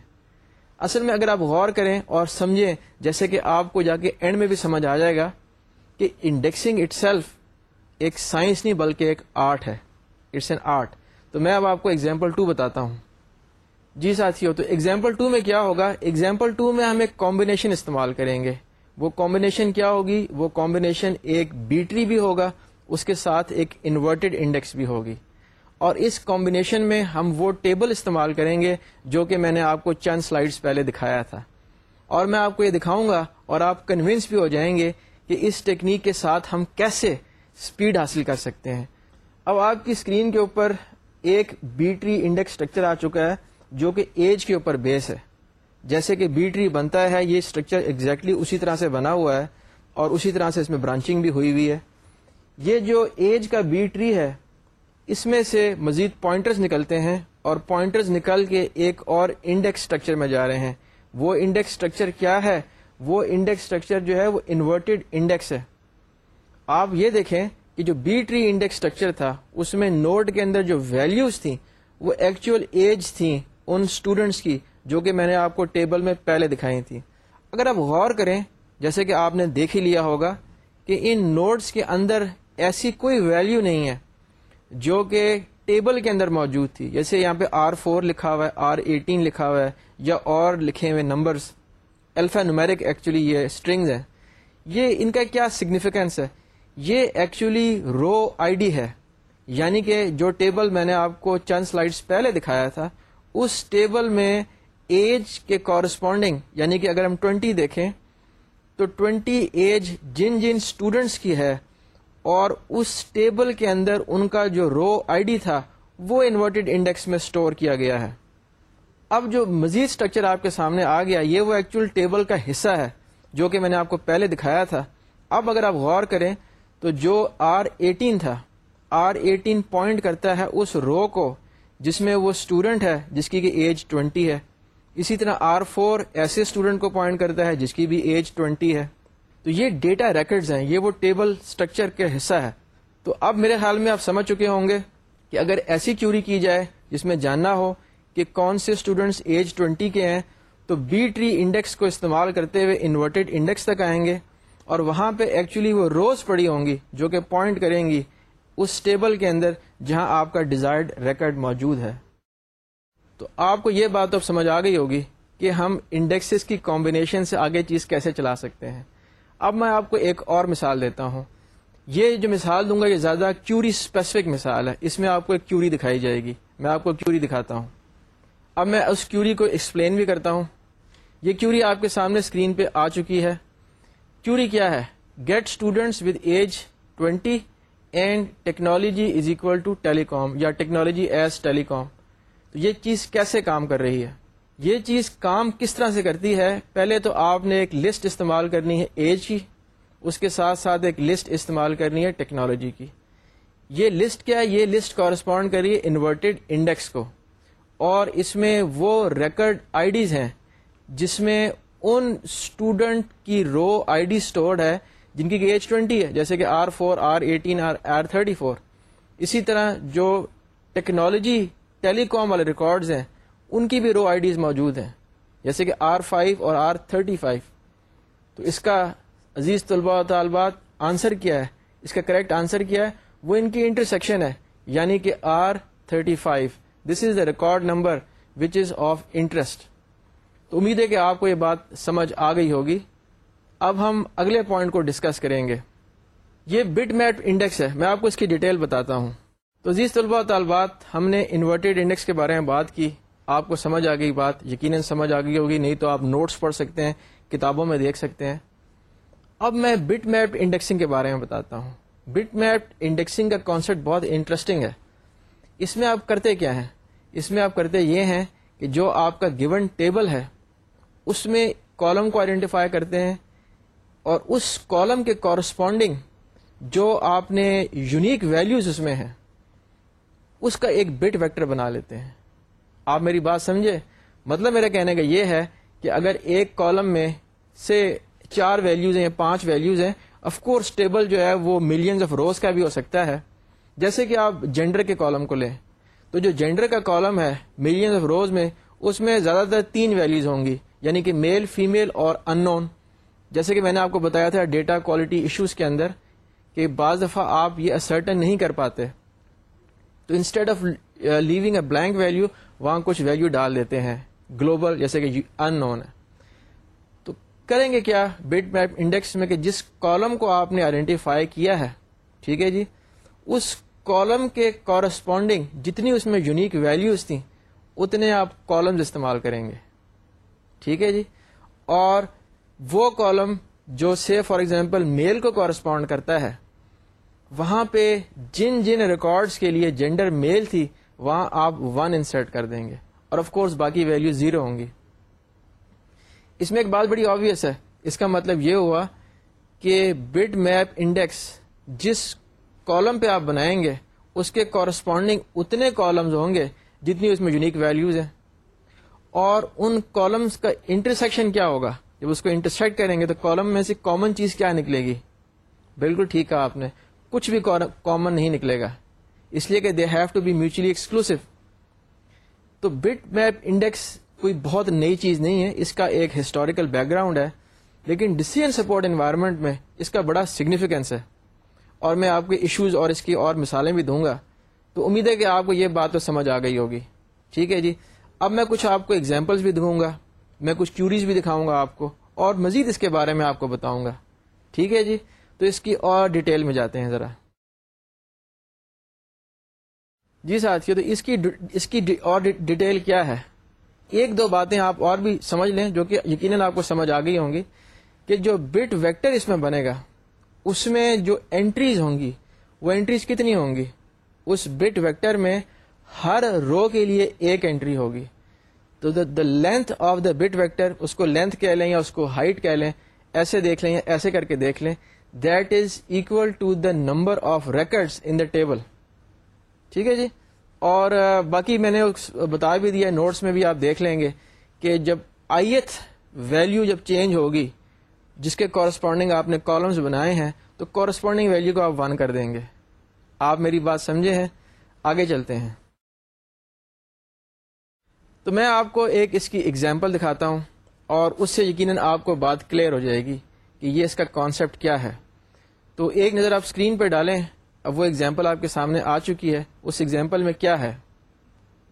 اصل میں اگر آپ غور کریں اور سمجھیں، جیسے کہ آپ کو جا کے اینڈ میں بھی سمجھ آ جائے گا کہ انڈیکسنگ اٹ سیلف ایک سائنس نہیں بلکہ ایک آرٹ ہے۔ اٹس این آرٹ تو میں اب آپ کو ایگزامپل ٹو بتاتا ہوں۔ جی ساتھی تو ایگزامپل ٹو میں کیا ہوگا؟ ایگزامپل ٹو میں ہم ایک کمبینیشن استعمال کریں گے۔ وہ کمبینیشن کیا ہوگی؟ وہ کمبینیشن ایک بیٹری بھی ہوگا، اس کے ساتھ ایک انورٹڈ انڈیکس بھی ہوگی۔ اور اس کمبینیشن میں ہم وہ ٹیبل استعمال کریں گے جو کہ میں نے آپ کو چند سلائڈس پہلے دکھایا تھا۔ اور میں آپ کو یہ دکھاؤں گا اور آپ کنوینس بھی ہو جائیں گے کہ اس ٹیکنیک کے ساتھ ہم کیسے اسپیڈ حاصل کر سکتے ہیں۔ اب آپ کی اسکرین کے اوپر ایک بی ٹری انڈیکس اسٹرکچر آ چکا ہے جو کہ ایج کے اوپر بیس ہے۔ جیسے کہ بی ٹری بنتا ہے، یہ اسٹرکچر ایگزیکٹلی اسی طرح سے بنا ہوا ہے اور اسی طرح سے اس میں برانچنگ بھی ہوئی ہوئی ہے۔ یہ جو ایج کا بی ٹری ہے اس میں سے مزید پوائنٹرز نکلتے ہیں اور پوائنٹرز نکل کے ایک اور انڈیکس اسٹرکچر میں جا رہے ہیں۔ وہ انڈیکس اسٹرکچر کیا ہے؟ وہ انڈیکس اسٹرکچر جو ہے وہ انورٹیڈ انڈیکس ہے۔ آپ یہ دیکھیں کہ جو بی ٹری انڈیکس اسٹرکچر تھا، اس میں نوٹ کے اندر جو ویلیوز تھیں، وہ ایکچوئل ایج تھیں ان اسٹوڈینٹس کی، جو کہ میں نے آپ کو ٹیبل میں پہلے دکھائی تھی۔ اگر آپ غور کریں، جیسے کہ آپ نے دیکھ ہی لیا ہوگا کہ ان نوٹس کے اندر ایسی کوئی ویلیو نہیں ہے۔ جو کہ ٹیبل کے اندر موجود تھی۔ جیسے یہاں پہ آر فور لکھا ہوا ہے، آر ایٹین لکھا ہوا ہے، یا اور لکھے ہوئے نمبرس الفا نومیرک ایکچولی یہ اسٹرنگز ہیں۔ یہ ان کا کیا سگنیفیکینس ہے؟ یہ ایکچولی رو آئی ڈی ہے۔ یعنی کہ جو ٹیبل میں نے آپ کو چند سلائڈس پہلے دکھایا تھا، اس ٹیبل میں ایج کے کورسپونڈنگ یعنی کہ اگر ہم ٹوینٹی دیکھیں، تو ٹوینٹی ایج جن جن اسٹوڈینٹس کی ہے اور اس ٹیبل کے اندر ان کا جو رو آئی ڈی تھا، وہ انورٹیڈ انڈیکس میں اسٹور کیا گیا ہے۔ اب جو مزید اسٹرکچر آپ کے سامنے آ گیا، یہ وہ ایکچوئل ٹیبل کا حصہ ہے، جو کہ میں نے آپ کو پہلے دکھایا تھا۔ اب اگر آپ غور کریں، تو جو آر ایٹین تھا آر ایٹین پوائنٹ کرتا ہے اس رو کو، جس میں وہ اسٹوڈنٹ ہے، جس کی کہ ایج ٹوینٹی ہے۔ اسی طرح آر فور ایسے اسٹوڈنٹ کو پوائنٹ کرتا ہے، جس کی بھی ایج ٹوینٹی ہے۔ تو یہ ڈیٹا ریکڈز ہیں، یہ وہ ٹیبل اسٹرکچر کا حصہ ہے۔ تو اب میرے خیال میں آپ سمجھ چکے ہوں گے کہ اگر ایسی کیوری کی جائے جس میں جاننا ہو کہ کون سے اسٹوڈینٹس ایج ٹوینٹی کے ہیں، تو بی ٹری انڈیکس کو استعمال کرتے ہوئے انورٹیڈ انڈیکس تک آئیں گے۔ اور وہاں پہ ایکچولی وہ روز پڑی ہوں گی جو کہ پوائنٹ کریں گی اس ٹیبل کے اندر جہاں آپ کا ڈیزائرڈ ریکارڈ موجود ہے۔ تو آپ کو یہ بات اب سمجھ آ گئی ہوگی کہ ہم انڈیکسز کی کمبینیشن سے آگے چیز کیسے چلا سکتے ہیں۔ اب میں آپ کو ایک اور مثال دیتا ہوں۔ یہ جو مثال دوں گا، یہ زیادہ کیوری اسپیسیفک مثال ہے۔ اس میں آپ کو ایک کیوری دکھائی جائے گی۔ میں آپ کو کیوری دکھاتا ہوں۔ اب میں اس کیوری کو ایکسپلین بھی کرتا ہوں۔ یہ کیوری آپ کے سامنے اسکرین پہ آ چکی ہے۔ کیوری کیا ہے؟ Get students with age twenty and technology is equal to telecom یا ٹیکنالوجی ایز ٹیلی کام تو یہ چیز کیسے کام کر رہی ہے؟ یہ چیز کام کس طرح سے کرتی ہے؟ پہلے تو آپ نے ایک لسٹ استعمال کرنی ہے ایج کی، اس کے ساتھ ساتھ ایک لسٹ استعمال کرنی ہے ٹیکنالوجی کی۔ یہ لسٹ کیا ہے؟ یہ لسٹ کورسپونڈ کریے انورٹیڈ انڈیکس کو۔ اور اس میں وہ ریکرڈ آئی ڈیز ہیں جس میں ان اسٹوڈنٹ کی رو آئی ڈی اسٹورڈ ہے جن کی ایج ٹوینٹی ہے، جیسے کہ R four R eighteen R R thirty four اسی طرح جو ٹیکنالوجی ٹیلی کام والے ریکارڈز ہیں ان کی بھی رو آئی ڈیز موجود ہیں۔ جیسے کہ آر فائیو اور آر تھرٹی فائیو تو اس کا عزیز طلباء و طالبات آنسر کیا ہے؟ اس کا کریکٹ آنسر کیا ہے؟ وہ ان کی انٹرسیکشن ہے یعنی کہ R thirty five this is the record number which is of interest تو امید ہے کہ آپ کو یہ بات سمجھ آ گئی ہوگی۔ اب ہم اگلے پوائنٹ کو ڈسکس کریں گے۔ یہ بٹ میپ انڈیکس ہے۔ میں آپ کو اس کی ڈیٹیل بتاتا ہوں۔ تو عزیز طلباء طالبات، ہم نے انورٹیڈ انڈیکس کے بارے میں بات کی۔ آپ کو سمجھ آ گئی بات، یقیناً سمجھ آ گئی ہوگی، نہیں تو آپ نوٹس پڑھ سکتے ہیں، کتابوں میں دیکھ سکتے ہیں۔ اب میں بٹ میپ انڈیکسنگ کے بارے میں بتاتا ہوں۔ بٹ میپ انڈیکسنگ کا کانسیپٹ بہت انٹرسٹنگ ہے۔ اس میں آپ کرتے کیا ہیں؟ اس میں آپ کرتے یہ ہیں کہ جو آپ کا گیون ٹیبل ہے، اس میں کالم کو آئیڈینٹیفائی کرتے ہیں اور اس کالم کے کورسپونڈنگ جو آپ نے یونیک ویلیوز اس میں ہیں، اس کا ایک بٹ ویکٹر بنا لیتے ہیں۔ آپ میری بات سمجھے؟ مطلب میرا کہنے کا یہ ہے کہ اگر ایک کالم میں سے چار ویلیوز ہیں یا پانچ ویلیوز ہیں اف کورس ٹیبل جو ہے وہ ملینز آف روز کا بھی ہو سکتا ہے۔ جیسے کہ آپ جینڈر کے کالم کو لیں، تو جو جینڈر کا کالم ہے ملینز آف روز میں، اس میں زیادہ تر تین ویلیوز ہوں گی یعنی کہ میل فیمیل اور ان نون جیسے کہ میں نے آپ کو بتایا تھا ڈیٹا کوالٹی ایشوز کے اندر کہ بعض دفعہ آپ یہ اسرٹن نہیں کر پاتے۔ تو instead of leaving a blank value وہاں کچھ ویلو ڈال دیتے ہیں. گلوبل جیسے کہ ان نون ہے تو کریں گے کیا؟ بٹ میپ انڈیکس میں کہ جس کالم کو آپ نے آئیڈینٹیفائی کیا ہے. ٹھیک ہے جی؟ اس کالم کے کورسپونڈنگ جتنی اس میں یونیک ویلوز تھیں، اتنے آپ کالمز استعمال کریں گے. ٹھیک ہے جی؟ اور وہ کالم جو سے فار ایگزامپل میل کو کورسپونڈ کرتا ہے، وہاں پہ جن جن ریکارڈس کے لیے جینڈر میل تھی وہاں آپ ون انسرٹ کر دیں گے اور آف کورس باقی ویلو زیرو ہوں گی۔ اس میں ایک بات بڑی آبیس ہے۔ اس کا مطلب یہ ہوا کہ بڈ میپ انڈیکس جس کالم پہ آپ بنائیں گے، اس کے کورسپونڈنگ اتنے کالمز ہوں گے جتنی اس میں یونیک ویلوز ہیں۔ اور ان کالمس کا انٹرسیکشن کیا ہوگا؟ جب اس کو انٹرسیکٹ کریں گے تو کالم میں سے کامن چیز کیا نکلے گی؟ بالکل ٹھیک کہا آپ نے۔ کچھ بھی کامن نہیں نکلے گا۔ اس لیے کہ they have to be mutually exclusive تو بٹ میپ انڈیکس کوئی بہت نئی چیز نہیں ہے، اس کا ایک ہسٹوریکل بیک گراؤنڈ ہے، لیکن ڈسیزن سپورٹ انوائرمنٹ میں اس کا بڑا سگنیفیکینس ہے۔ اور میں آپ کے ایشوز اور اس کی اور مثالیں بھی دوں گا۔ تو امید ہے کہ آپ کو یہ بات تو سمجھ آ گئی ہوگی۔ ٹھیک ہے جی۔ اب میں کچھ آپ کو ایگزامپلس بھی دوں گا۔ میں کچھ کیوریز بھی دکھاؤں گا آپ کو۔ اور مزید اس کے بارے میں آپ کو بتاؤں گا۔ ٹھیک ہے جی۔ تو اس کی اور ڈیٹیل میں جاتے ہیں ذرا۔ جی ساتھی تو اس کی اس کی اور ڈیٹیل کیا ہے؟ ایک دو باتیں آپ اور بھی سمجھ لیں جو کہ یقیناً آپ کو سمجھ آ گئی ہوں گی کہ جو بٹ ویکٹر اس میں بنے گا، اس میں جو انٹریز ہوں گی، وہ انٹریز کتنی ہوں گی؟ اس بٹ ویکٹر میں ہر رو کے لیے ایک انٹری ہوگی۔ تو the length of the bit vector اس کو لینتھ کہہ لیں یا اس کو ہائٹ کہہ لیں، ایسے دیکھ لیں یا ایسے کر کے دیکھ لیں that is equal to the number of records in the table ٹھیک ہے جی؟ اور باقی میں نے بتا بھی دیا، نوٹس میں بھی آپ دیکھ لیں گے کہ جب آئی ایتھ ویلو جب چینج ہوگی، جس کے کورسپونڈنگ آپ نے کالمس بنائے ہیں، تو کورسپونڈنگ ویلو کو آپ ون کر دیں گے۔ آپ میری بات سمجھے ہیں؟ آگے چلتے ہیں۔ تو میں آپ کو ایک اس کی ایگزامپل دکھاتا ہوں، اور اس سے یقیناً آپ کو بات کلیئر ہو جائے گی کہ یہ اس کا کانسیپٹ کیا ہے۔ تو ایک نظر آپ اسکرین پہ ڈالیں۔ اب وہ ایگزامپل آپ کے سامنے آ چکی ہے۔ اس ایگزامپل میں کیا ہے؟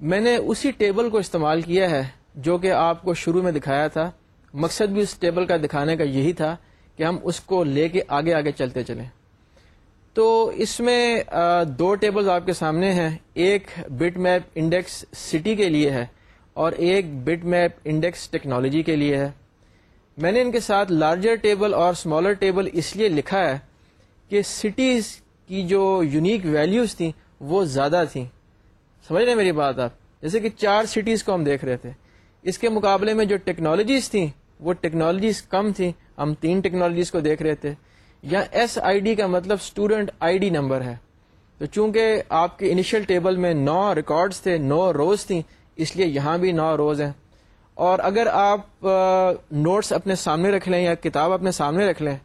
میں نے اسی ٹیبل کو استعمال کیا ہے جو کہ آپ کو شروع میں دکھایا تھا۔ مقصد بھی اس ٹیبل کا دکھانے کا یہی تھا کہ ہم اس کو لے کے آگے آگے چلتے چلیں۔ تو اس میں دو ٹیبلز آپ کے سامنے ہیں۔ ایک بٹ میپ انڈیکس سٹی کے لیے ہے اور ایک بٹ میپ انڈیکس ٹیکنالوجی کے لیے ہے۔ میں نے ان کے ساتھ لارجر ٹیبل اور اسمالر ٹیبل اس لیے لکھا ہے کہ سٹیز کی جو یونیک ویلیوز تھیں وہ زیادہ تھیں۔ سمجھ رہے میری بات آپ؟ جیسے کہ چار سٹیز کو ہم دیکھ رہے تھے۔ اس کے مقابلے میں جو ٹیکنالوجیز تھیں، وہ ٹیکنالوجیز کم تھیں۔ ہم تین ٹیکنالوجیز کو دیکھ رہے تھے۔ یا ایس آئی ڈی کا مطلب اسٹوڈنٹ آئی ڈی نمبر ہے۔ تو چونکہ آپ کے انیشل ٹیبل میں نو ریکارڈز تھے، نو روز تھیں، اس لیے یہاں بھی نو روز ہیں۔ اور اگر آپ نوٹس اپنے سامنے رکھ لیں یا کتاب اپنے سامنے رکھ لیں،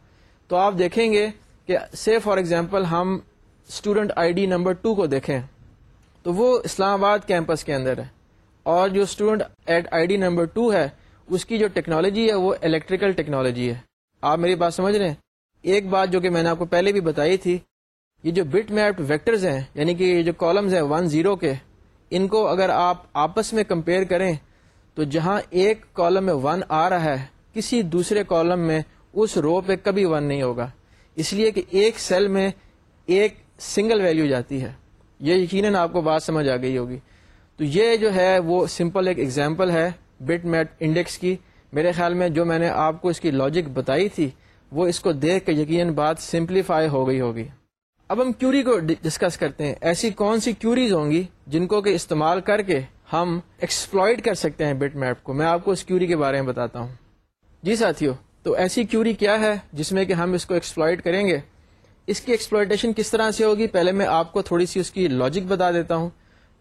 تو آپ دیکھیں گے کہ سے فار ایگزامپل ہم student I D number two کو دیکھیں، تو وہ اسلام آباد کیمپس کے اندر ہے۔ اور جو student at I D number two ہے، اس کی جو ٹیکنالوجی ہے، وہ الیکٹریکل ٹیکنالوجی ہے۔ آپ میری بات سمجھ رہے ہیں؟ ایک بات جو کہ میں نے آپ کو پہلے بھی بتائی تھی، یہ جو بٹ میپ ویکٹرز ہیں یعنی کہ یہ جو کالمز ہیں ون زیرو کے، ان کو اگر آپ آپس میں کمپیئر کریں، تو جہاں ایک کالم میں ون آ رہا ہے، کسی دوسرے کالم میں اس رو پہ کبھی ون نہیں ہوگا۔ اس لیے کہ ایک سیل میں ایک سنگل ویلیو جاتی ہے۔ یہ یقیناً آپ کو بات سمجھ آ گئی ہوگی۔ تو یہ جو ہے وہ سمپل ایک ایگزامپل ہے بٹ میٹ انڈیکس کی۔ میرے خیال میں جو میں نے آپ کو اس کی لاجک بتائی تھی، وہ اس کو دیکھ کے یقیناً بات سمپلیفائی ہو گئی ہوگی۔ اب ہم کیوری کو ڈسکس کرتے ہیں۔ ایسی کون سی کیوریز ہوں گی جن کو کہ استعمال کر کے ہم ایکسپلوئڈ کر سکتے ہیں بٹ میپ کو؟ میں آپ کو اس کیوری کے بارے میں بتاتا ہوں۔ جی ساتھیو تو ایسی کیوری کیا ہے جس میں کہ ہم اس کو ایکسپلوئڈ کریں گے؟ اس کی ایکسپلوئٹیشن کس طرح سے ہوگی؟ پہلے میں آپ کو تھوڑی سی اس کی لاجک بتا دیتا ہوں۔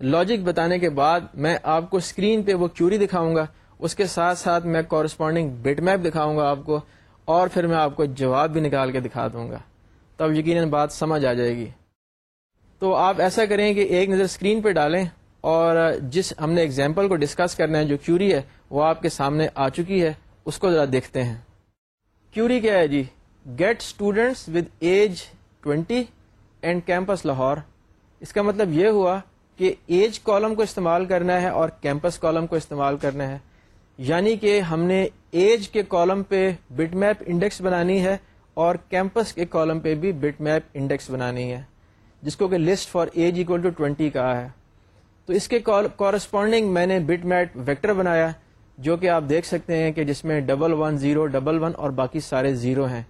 لاجک بتانے کے بعد میں آپ کو اسکرین پہ وہ کیوری دکھاؤں گا۔ اس کے ساتھ ساتھ میں کورسپونڈنگ بٹ میپ دکھاؤں گا آپ کو اور پھر میں آپ کو جواب بھی نکال کے دکھا دوں گا۔ تب یقیناً بات سمجھ آ جائے گی۔ تو آپ ایسا کریں کہ ایک نظر اسکرین پہ ڈالیں اور جس ہم نے اگزامپل کو ڈسکس کرنا ہے، جو کیوری ہے، وہ آپ کے سامنے آ چکی ہے، اس کو ذرا دیکھتے ہیں۔ کیوری کیا ہے جی؟ Get students with age twenty and campus Lahore اس کا مطلب یہ ہوا کہ ایج کالم کو استعمال کرنا ہے اور کیمپس کالم کو استعمال کرنا ہے۔ یعنی کہ ہم نے ایج کے کالم پہ بٹ میپ انڈیکس بنانی ہے اور کیمپس کے کالم پہ بھی بٹ میپ انڈیکس بنانی ہے۔ جس کو کہ list for age equal to twenty کہا ہے۔ تو اس کے کورسپونڈنگ میں نے بٹ میپ ویکٹر بنایا۔ جو کہ آپ دیکھ سکتے ہیں کہ جس میں double one zero double one اور باقی سارے زیرو ہیں۔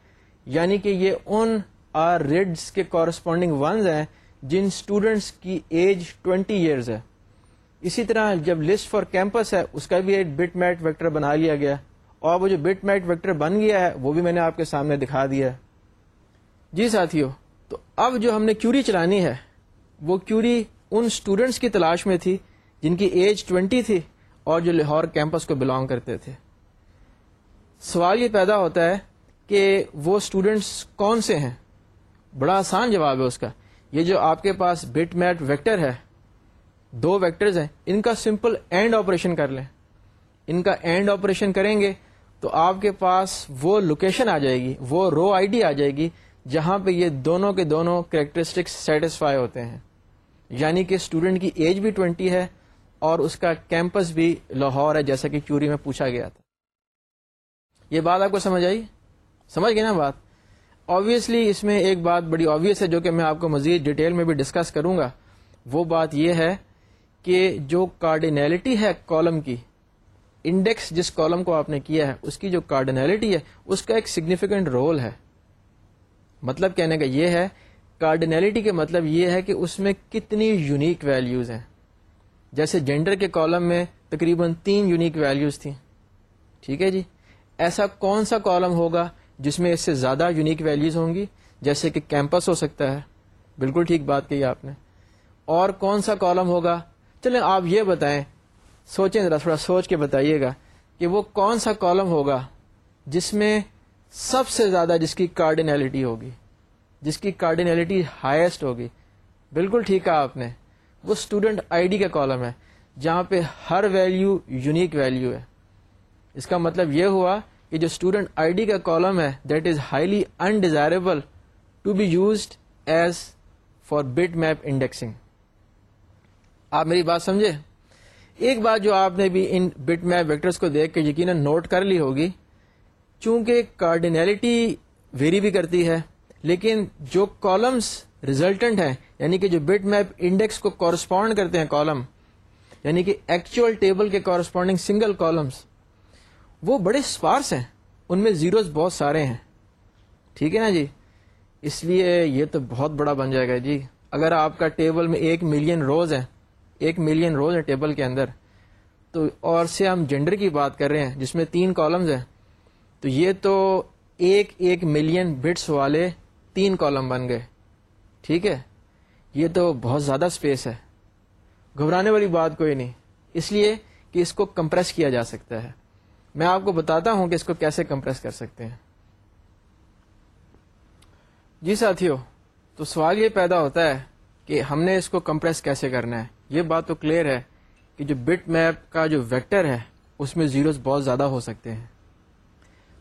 یعنی کہ یہ ان آر ریڈس کے کورسپونڈنگ ونز ہیں جن اسٹوڈینٹس کی ایج 20 ایئرز ہے۔ اسی طرح جب لسٹ فار کیمپس ہے، اس کا بھی ایک بٹ میٹ ویکٹر بنا لیا گیا۔ اور وہ جو بٹ میٹ ویکٹر بن گیا ہے، وہ بھی میں نے آپ کے سامنے دکھا دیا ہے۔ جی ساتھیو، تو اب جو ہم نے کیوری چلانی ہے، وہ کیوری ان اسٹوڈینٹس کی تلاش میں تھی جن کی ایج 20 تھی۔ اور جو لاہور کیمپس کو بلانگ کرتے تھے۔ سوال یہ پیدا ہوتا ہے کہ وہ اسٹوڈینٹس کون سے ہیں؟ بڑا آسان جواب ہے اس کا۔ یہ جو آپ کے پاس بٹ میٹ ویکٹر ہے، دو ویکٹرز ہیں، ان کا سمپل اینڈ آپریشن کر لیں۔ ان کا اینڈ آپریشن کریں گے تو آپ کے پاس وہ لوکیشن آ جائے گی، وہ رو آئی ڈی آ جائے گی، جہاں پہ یہ دونوں کے دونوں کریکٹرسٹکس سیٹسفائی ہوتے ہیں۔ یعنی کہ اسٹوڈنٹ کی ایج بھی ٹوینٹی ہے اور اس کا کیمپس بھی لاہور ہے، جیسا کہ چوری میں پوچھا گیا تھا۔ یہ بات آپ کو سمجھ آئی؟ سمجھ گئے نا بات؟ آبویسلی اس میں ایک بات بڑی آبویس ہے جو کہ میں آپ کو مزید ڈیٹیل میں بھی ڈسکس کروں گا۔ وہ بات یہ ہے کہ جو کارڈینیلٹی ہے کالم کی انڈیکس جس کالم کو آپ نے کیا ہے، اس کی جو کارڈینیلٹی ہے، اس کا ایک سگنیفیکنٹ رول ہے۔ مطلب کہنے کا یہ ہے کارڈینیلٹی کے مطلب یہ ہے کہ اس میں کتنی یونیک ویلیوز ہیں۔ جیسے جینڈر کے کالم میں تقریباً تین یونیک ویلیوز تھیں۔ ٹھیک ہے جی؟ ایسا کون سا کالم ہوگا جس میں اس سے زیادہ یونیک ویلیوز ہوں گی؟ جیسے کہ کیمپس ہو سکتا ہے۔ بالکل ٹھیک بات کہی آپ نے۔ اور کون سا کالم ہوگا؟ چلیں آپ یہ بتائیں۔ سوچیں ذرا، تھوڑا سوچ کے بتائیے گا کہ وہ کون سا کالم ہوگا جس میں سب سے زیادہ جس کی کارڈینیلٹی ہوگی، جس کی کارڈینیلٹی ہائیسٹ ہوگی۔ بالکل ٹھیک کہا آپ نے۔ وہ اسٹوڈنٹ آئی ڈی کا کالم ہے، جہاں پہ ہر ویلیو یونیک ویلیو ہے۔ اس کا مطلب یہ ہوا کہ جو اسٹوڈنٹ آئی ڈی کا کالم ہے that is highly undesirable to be used as for bit map indexing آپ میری بات سمجھے؟ ایک بات جو آپ نے بھی ان بٹ میپ ویکٹرس کو دیکھ کے یقیناً نوٹ کر لی ہوگی، چونکہ کارڈینیلٹی ویری بھی کرتی ہے لیکن جو کالمس ریزلٹنٹ ہیں یعنی کہ جو بٹ میپ انڈیکس کو کورسپونڈ کرتے ہیں کالم یعنی کہ ایکچوئل ٹیبل کے کورسپونڈنگ سنگل کالمس وہ بڑے اسپارس ہیں. ان میں زیروز بہت سارے ہیں. ٹھیک ہے نا جی؟ اس لیے یہ تو بہت بڑا بن جائے گا جی. اگر آپ کا ٹیبل میں ایک ملین روز ہے ایک ملین روز ہے ٹیبل کے اندر، تو اور سے ہم جینڈر کی بات کر رہے ہیں، جس میں تین کالمز ہیں، تو یہ تو ایک ایک ملین بٹس والے تین کالم بن گئے۔ ٹھیک ہے؟ یہ تو بہت زیادہ اسپیس ہے۔ گھبرانے والی بات کوئی نہیں۔ اس لیے کہ اس کو کمپریس کیا جا سکتا ہے۔ میں آپ کو بتاتا ہوں کہ اس کو کیسے کمپریس کر سکتے ہیں۔ جی ساتھیو تو سوال یہ پیدا ہوتا ہے کہ ہم نے اس کو کمپریس کیسے کرنا ہے؟ یہ بات تو کلیئر ہے کہ جو بٹ میپ کا جو ویکٹر ہے، اس میں زیروز بہت زیادہ ہو سکتے ہیں۔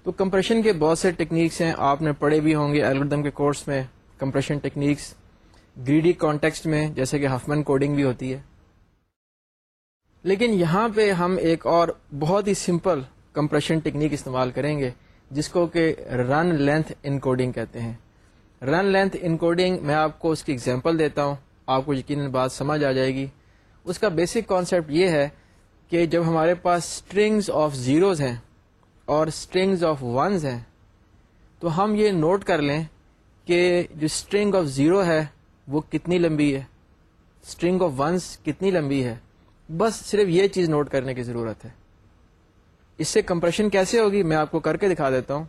تو کمپریشن کے بہت سے ٹیکنیکس ہیں۔ آپ نے پڑھے بھی ہوں گے الگردم کے کورس میں کمپریشن ٹیکنیکس، گریڈی کانٹیکسٹ میں، جیسے کہ ہفمن کوڈنگ بھی ہوتی ہے۔ لیکن یہاں پہ ہم ایک اور بہت ہی سمپل کمپریشن ٹیکنیک استعمال کریں گے، جس کو کہ رن لینتھ انکوڈنگ کہتے ہیں۔ رن لینتھ انکوڈنگ میں آپ کو اس کی اگزامپل دیتا ہوں۔ آپ کو یقیناً بات سمجھ آ جائے گی۔ اس کا بیسک کانسیپٹ یہ ہے کہ جب ہمارے پاس اسٹرنگز آف زیروز ہیں اور اسٹرنگز آف ونز ہیں، تو ہم یہ نوٹ کر لیں کہ جو اسٹرنگ آف زیرو ہے، وہ کتنی لمبی ہے؟ اسٹرنگ آف ونس کتنی لمبی ہے؟ بس صرف یہ چیز نوٹ کرنے کی ضرورت ہے۔ اس سے کمپریشن کیسے ہوگی؟ میں آپ کو کر کے دکھا دیتا ہوں۔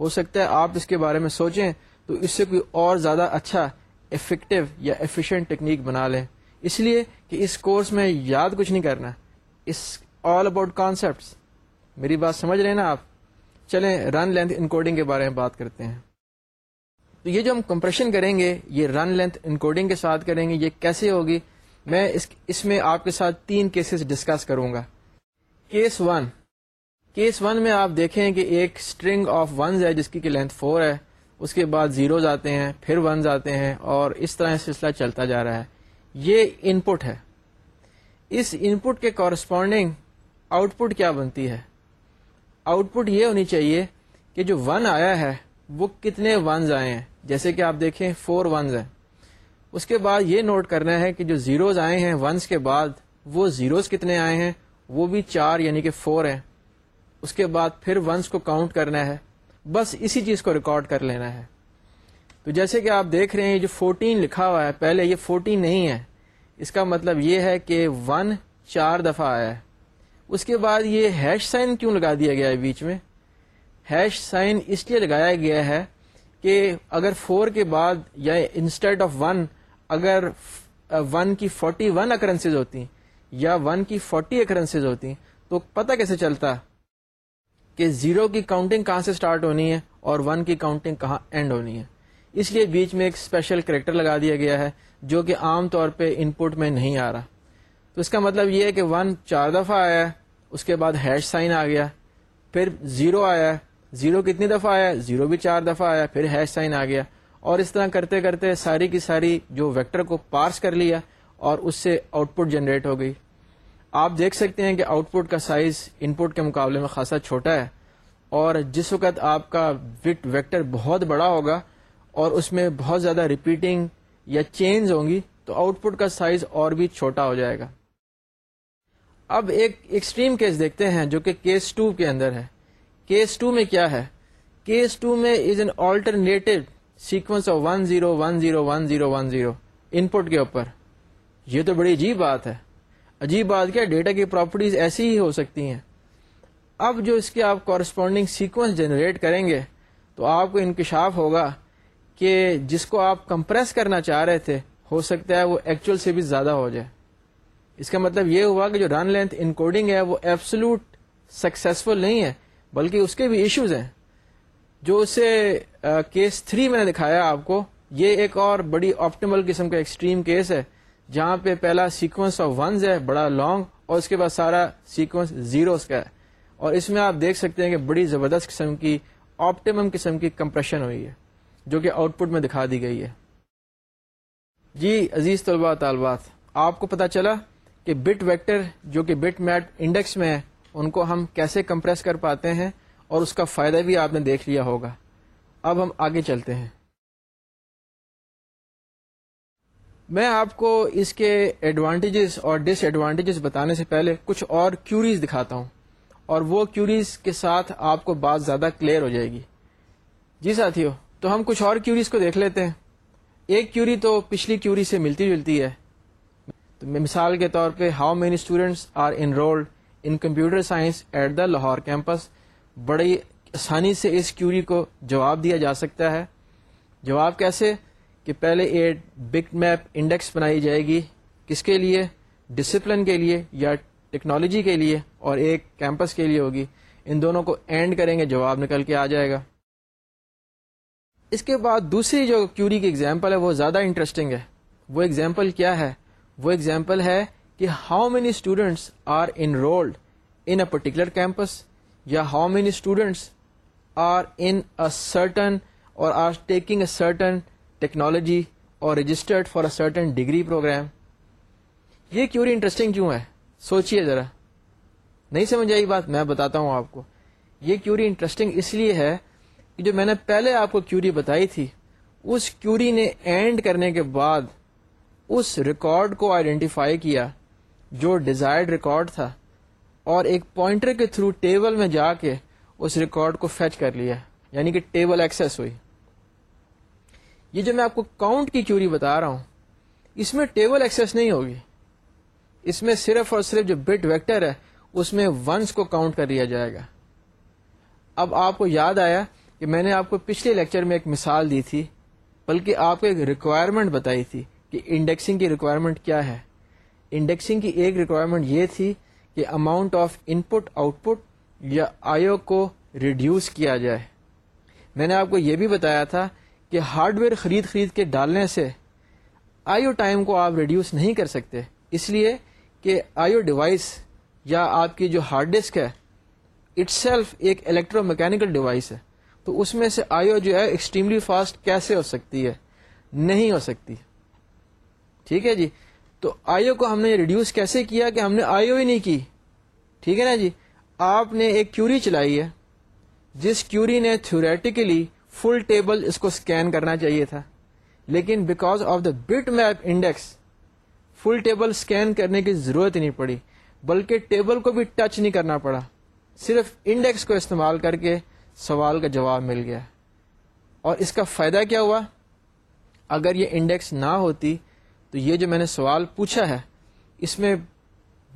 ہو سکتا ہے آپ اس کے بارے میں سوچیں تو اس سے کوئی اور زیادہ اچھا افیکٹو یا ایفیشینٹ ٹیکنیک بنا لیں۔ اس لیے کہ اس کورس میں یاد کچھ نہیں کرنا۔ اس آل اباؤٹ کانسیپٹس میری بات سمجھ رہے ہیں نا آپ؟ چلیں رن لینتھ انکوڈنگ کے بارے میں بات کرتے ہیں۔ تو یہ جو ہم کمپریشن کریں گے، یہ رن لینتھ انکوڈنگ کے ساتھ کریں گے، یہ کیسے ہوگی؟ میں اس اس میں آپ کے ساتھ تین کیسز ڈسکس کروں گا۔ کیس ون کیس ون میں آپ دیکھیں کہ ایک اسٹرنگ آف ونز ہے، جس کی کہ لینتھ فور ہے۔ اس کے بعد زیروز آتے ہیں، پھر ونز آتے ہیں اور اس طرح سلسلہ چلتا جا رہا ہے۔ یہ ان پٹ ہے۔ اس ان پٹ کے کورسپونڈنگ آؤٹ پٹ کیا بنتی ہے؟ آؤٹ پٹ یہ ہونی چاہیے کہ جو ون آیا ہے، وہ کتنے ونز آئے ہیں؟ جیسے کہ آپ دیکھیں فور ونز ہیں۔ اس کے بعد یہ نوٹ کرنا ہے کہ جو زیروز آئے ہیں ونس کے بعد، وہ زیروز کتنے آئے ہیں؟ وہ بھی چار یعنی کہ فور ہیں۔ اس کے بعد پھر ونس کو کاؤنٹ کرنا ہے۔ بس اسی چیز کو ریکارڈ کر لینا ہے۔ تو جیسے کہ آپ دیکھ رہے ہیں جو فورٹین لکھا ہوا ہے، پہلے یہ فورٹین نہیں ہے۔ اس کا مطلب یہ ہے کہ ون چار دفعہ آیا ہے۔ اس کے بعد یہ ہیش سائن کیوں لگا دیا گیا ہے بیچ میں? ہیش سائن اس لیے لگایا گیا ہے کہ اگر فور کے بعد یا انسٹیٹ آف ون اگر ون کی فورٹی ون اکرنسز ہوتی یا ون کی فورٹی اکرنسز ہوتی تو پتہ کیسے چلتا کہ زیرو کی کاؤنٹنگ کہاں سے اسٹارٹ ہونی ہے اور ون کی کاؤنٹنگ کہاں اینڈ ہونی ہے؟ اس لیے بیچ میں ایک اسپیشل کریکٹر لگا دیا گیا ہے جو کہ عام طور پہ ان پٹ میں نہیں آ رہا۔ تو اس کا مطلب یہ ہے کہ ون چار دفعہ آیا ہے، اس کے بعد ہیش سائن آ گیا، پھر زیرو آیا زیرو کتنی دفعہ آیا زیرو بھی چار دفعہ آیا پھر ہیش سائن آ گیا۔ اور اس طرح کرتے کرتے ساری کی ساری جو ویکٹر کو پارس کر لیا اور اس سے آؤٹ پٹ جنریٹ ہو گئی۔ آپ دیکھ سکتے ہیں کہ آؤٹ پٹ کا سائز ان پٹ کے مقابلے میں خاصا چھوٹا ہے اور جس وقت آپ کا وٹ ویکٹر بہت بڑا ہوگا اور اس میں بہت زیادہ ریپیٹنگ یا چینج ہوں گی، تو آؤٹ پٹ کا سائز اور بھی چھوٹا ہو جائے گا۔ اب ایک ایکسٹریم کیس دیکھتے ہیں جو کہ کیس ٹو کے اندر ہے۔ کیس ٹو میں کیا ہے؟ کیس ٹو میں is an alternative sequence of one zero one zero one zero one zero input کے اوپر۔ یہ تو بڑی عجیب بات ہے۔ عجیب بات کیا ڈیٹا کی پراپرٹیز ایسی ہی ہو سکتی ہیں۔ اب جو اس کے آپ کورسپونڈنگ سیکوینس جنریٹ کریں گے، تو آپ کو انکشاف ہوگا کہ جس کو آپ کمپریس کرنا چاہ رہے تھے، ہو سکتا ہے وہ ایکچوئل سے بھی زیادہ ہو جائے۔ اس کا مطلب یہ ہوا کہ جو رن لینتھ انکوڈنگ ہے وہ ایبسلوٹ سکسیسفل نہیں ہے، بلکہ اس کے بھی ایشوز ہیں۔ جو اسے کیس تھری میں نے دکھایا آپ کو، یہ ایک اور بڑی آپٹیمل قسم کا ایکسٹریم کیس ہے، جہاں پہ پہلا سیکوینس آف ونز ہے، بڑا لانگ اور اس کے بعد سارا سیکوینس زیروز کا ہے۔ اور اس میں آپ دیکھ سکتے ہیں کہ بڑی زبردست قسم کی آپٹیمم قسم کی کمپریشن ہوئی ہے، جو کہ آؤٹ پٹ میں دکھا دی گئی ہے۔ جی عزیز طلباء، طالبات، آپ کو پتا چلا کہ بٹ ویکٹر جو کہ بٹ میٹ انڈیکس میں ہے، ان کو ہم کیسے کمپریس کر پاتے ہیں اور اس کا فائدہ بھی آپ نے دیکھ لیا ہوگا۔ اب ہم آگے چلتے ہیں۔ میں آپ کو اس کے ایڈوانٹیجز اور ڈس ایڈوانٹیجز بتانے سے پہلے کچھ اور کیوریز دکھاتا ہوں اور وہ کیوریز کے ساتھ آپ کو بات زیادہ کلیئر ہو جائے گی۔ جی ساتھیو، تو ہم کچھ اور کیوریز کو دیکھ لیتے ہیں۔ ایک کیوری تو پچھلی کیوری سے ملتی جلتی ہے۔ مثال کے طور پہ how many students are enrolled in computer science at the Lahore campus بڑی آسانی سے اس کیوری کو جواب دیا جا سکتا ہے۔ جواب کیسے؟ کہ پہلے ایک بگ میپ انڈیکس بنائی جائے گی۔ کس کے لیے؟ ڈسپلن کے لیے یا ٹیکنالوجی کے لیے اور ایک کیمپس کے لیے ہوگی۔ ان دونوں کو اینڈ کریں گے، جواب نکل کے آ جائے گا۔ اس کے بعد دوسری جو کیوری کی ایگزامپل ہے، وہ زیادہ انٹرسٹنگ ہے۔ وہ ایگزامپل کیا ہے؟ وہ ایگزامپل ہے کہ how many students are enrolled in a particular campus یا how many students are in certain اور are taking a certain technology اور registered for a certain degree program یہ کیوری انٹرسٹنگ کیوں ہے؟ سوچئے ذرا۔ نہیں سمجھ آئی بات؟ میں بتاتا ہوں آپ کو۔ یہ کیوری انٹرسٹنگ اس لیے ہے کہ جو میں نے پہلے آپ کو کیوری بتائی تھی، اس کیوری نے اینڈ کرنے کے بعد اس ریکارڈ کو آئیڈینٹیفائی کیا جو ڈیزائرڈ ریکارڈ تھا اور ایک پوائنٹر کے تھرو ٹیبل میں جا کے اس ریکارڈ کو فیچ کر لیا یعنی کہ ٹیبل ایکسس ہوئی۔ یہ جو میں آپ کو کاؤنٹ کی کیوری بتا رہا ہوں، اس میں ٹیبل ایکسس نہیں ہوگی۔ اس میں صرف اور صرف جو بٹ ویکٹر ہے، اس میں ونس کو کاؤنٹ کر لیا جائے گا۔ اب آپ کو یاد آیا کہ میں نے آپ کو پچھلے لیکچر میں ایک مثال دی تھی، بلکہ آپ کو ایک ریکوائرمنٹ بتائی تھی۔ کہ انڈیکسنگ کی ریکوائرمنٹ کیا ہے؟ انڈیکسنگ کی ایک ریکوائرمنٹ یہ تھی کہ amount of input output یا آئیو کو ریڈیوس کیا جائے۔ میں نے آپ کو یہ بھی بتایا تھا کہ ہارڈ ویئر خرید خرید کے ڈالنے سے آئیو ٹائم کو آپ ریڈیوس نہیں کر سکتے۔ اس لیے کہ آئیو ڈیوائس یا آپ کی جو ہارڈ ڈسک ہے اٹ سیلف ایک الیکٹرو میکینکل ڈیوائس ہے۔ تو اس میں سے آئیو جو ہے ایکسٹریملی فاسٹ کیسے ہو سکتی ہے؟ نہیں ہو سکتی۔ ٹھیک ہے جی؟ تو آئیو کو ہم نے ریڈیوس کیسے کیا کہ ہم نے آئیو ہی نہیں کی؟ ٹھیک ہے نا جی؟ آپ نے ایک کیوری چلائی ہے، جس کیوری نے تھوریٹیکلی فل ٹیبل اس کو اسکین کرنا چاہیے تھا، لیکن because of the bit map index full table scan کرنے کی ضرورت ہی نہیں پڑی، بلکہ ٹیبل کو بھی ٹچ نہیں کرنا پڑا، صرف انڈیکس کو استعمال کر کے سوال کا جواب مل گیا۔ اور اس کا فائدہ کیا ہوا؟ اگر یہ انڈیکس نہ ہوتی تو یہ جو میں نے سوال پوچھا ہے، اس میں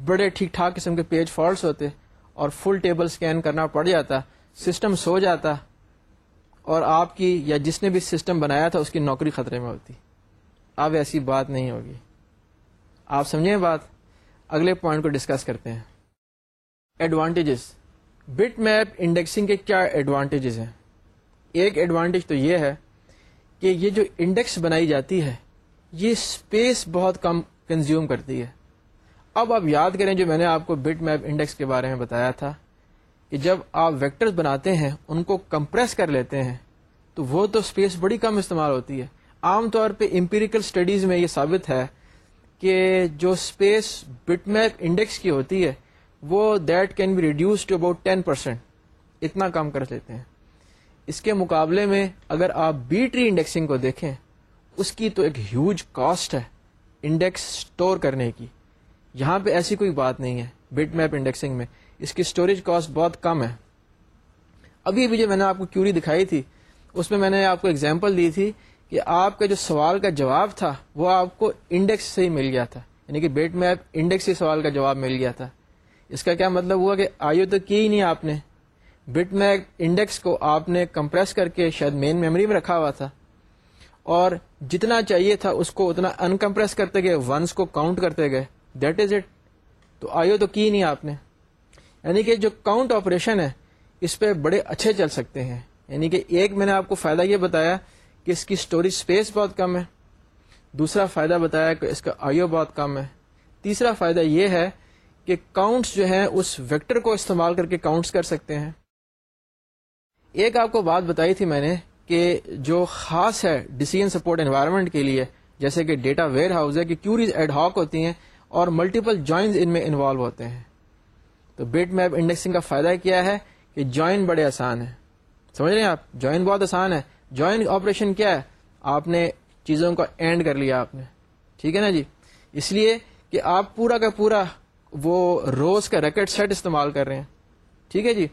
بڑے ٹھیک ٹھاک قسم کے پیج فالٹس ہوتے اور فل ٹیبل اسکین کرنا پڑ جاتا، سسٹم سو جاتا اور آپ کی یا جس نے بھی سسٹم بنایا تھا، اس کی نوکری خطرے میں ہوتی۔ اب ایسی بات نہیں ہوگی۔ آپ سمجھیں بات؟ اگلے پوائنٹ کو ڈسکس کرتے ہیں۔ ایڈوانٹیجز بٹ میپ انڈیکسنگ کے کیا ایڈوانٹیجز ہیں؟ ایک ایڈوانٹیج تو یہ ہے کہ یہ جو انڈیکس بنائی جاتی ہے یہ اسپیس بہت کم کنزیوم کرتی ہے۔ اب آپ یاد کریں جو میں نے آپ کو بٹ میپ انڈیکس کے بارے میں بتایا تھا کہ جب آپ ویکٹرز بناتے ہیں، ان کو کمپریس کر لیتے ہیں، تو وہ تو اسپیس بڑی کم استعمال ہوتی ہے۔ عام طور پہ امپیریکل اسٹڈیز میں یہ ثابت ہے کہ جو اسپیس بٹ میپ انڈیکس کی ہوتی ہے، وہ that can be reduced to about ten percent اتنا کم کر لیتے ہیں۔ اس کے مقابلے میں اگر آپ بی ٹری انڈیکسنگ کو دیکھیں اس کی تو ایک ہیوج کاسٹ ہے انڈیکس اسٹور کرنے کی۔ یہاں پہ ایسی کوئی بات نہیں ہے بٹ میپ انڈیکسنگ میں۔ اس کی اسٹوریج کاسٹ بہت کم ہے۔ ابھی ابھی جو میں نے آپ کو کیوری دکھائی تھی، اس میں میں نے آپ کو اگزامپل دی تھی کہ آپ کا جو سوال کا جواب تھا، وہ آپ کو انڈیکس سے ہی مل گیا تھا۔ یعنی کہ بیٹ میپ انڈیکس سے سوال کا جواب مل گیا تھا۔ اس کا کیا مطلب ہوا کہ آئیو تو کی ہی نہیں آپ نے۔ بٹ میپ انڈیکس کو آپ نے کمپریس کر کے شاید مین میموری میں رکھا ہوا تھا۔ اور جتنا چاہیے تھا اس کو اتنا انکمپریس کرتے گئے ونس کو کاؤنٹ کرتے گئے۔ دیٹ از اٹ تو آئیو تو کی نہیں آپ نے۔ یعنی کہ جو کاؤنٹ آپریشن ہے، اس پہ بڑے اچھے چل سکتے ہیں۔ یعنی کہ ایک میں نے آپ کو فائدہ یہ بتایا کہ اس کی اسٹوریج اسپیس بہت کم ہے۔ دوسرا فائدہ بتایا کہ اس کا آئیو بہت کم ہے۔ تیسرا فائدہ یہ ہے کہ کاؤنٹس جو ہیں، اس ویکٹر کو استعمال کر کے کاؤنٹس کر سکتے ہیں۔ ایک آپ کو بات بتائی تھی میں نے کہ جو خاص ہے ڈیسیجن سپورٹ انوائرمنٹ کے لیے، جیسے کہ ڈیٹا ویئر ہاؤس ہے کہ کیوریز ایڈ ہاک ہوتی ہیں اور ملٹیپل جوائنز ان میں انوالو ہوتے ہیں۔ تو بیٹ میپ انڈیکسنگ کا فائدہ کیا ہے کہ جوائن بڑے آسان ہے سمجھ رہے ہیں آپ؟ جوائن بہت آسان ہے۔ جوائن آپریشن کیا ہے؟ آپ نے چیزوں کو اینڈ کر لیا آپ نے۔ ٹھیک ہے نا جی؟ اس لیے کہ آپ پورا کا پورا وہ روز کا ریکٹ سیٹ استعمال کر رہے ہیں۔ ٹھیک ہے جی؟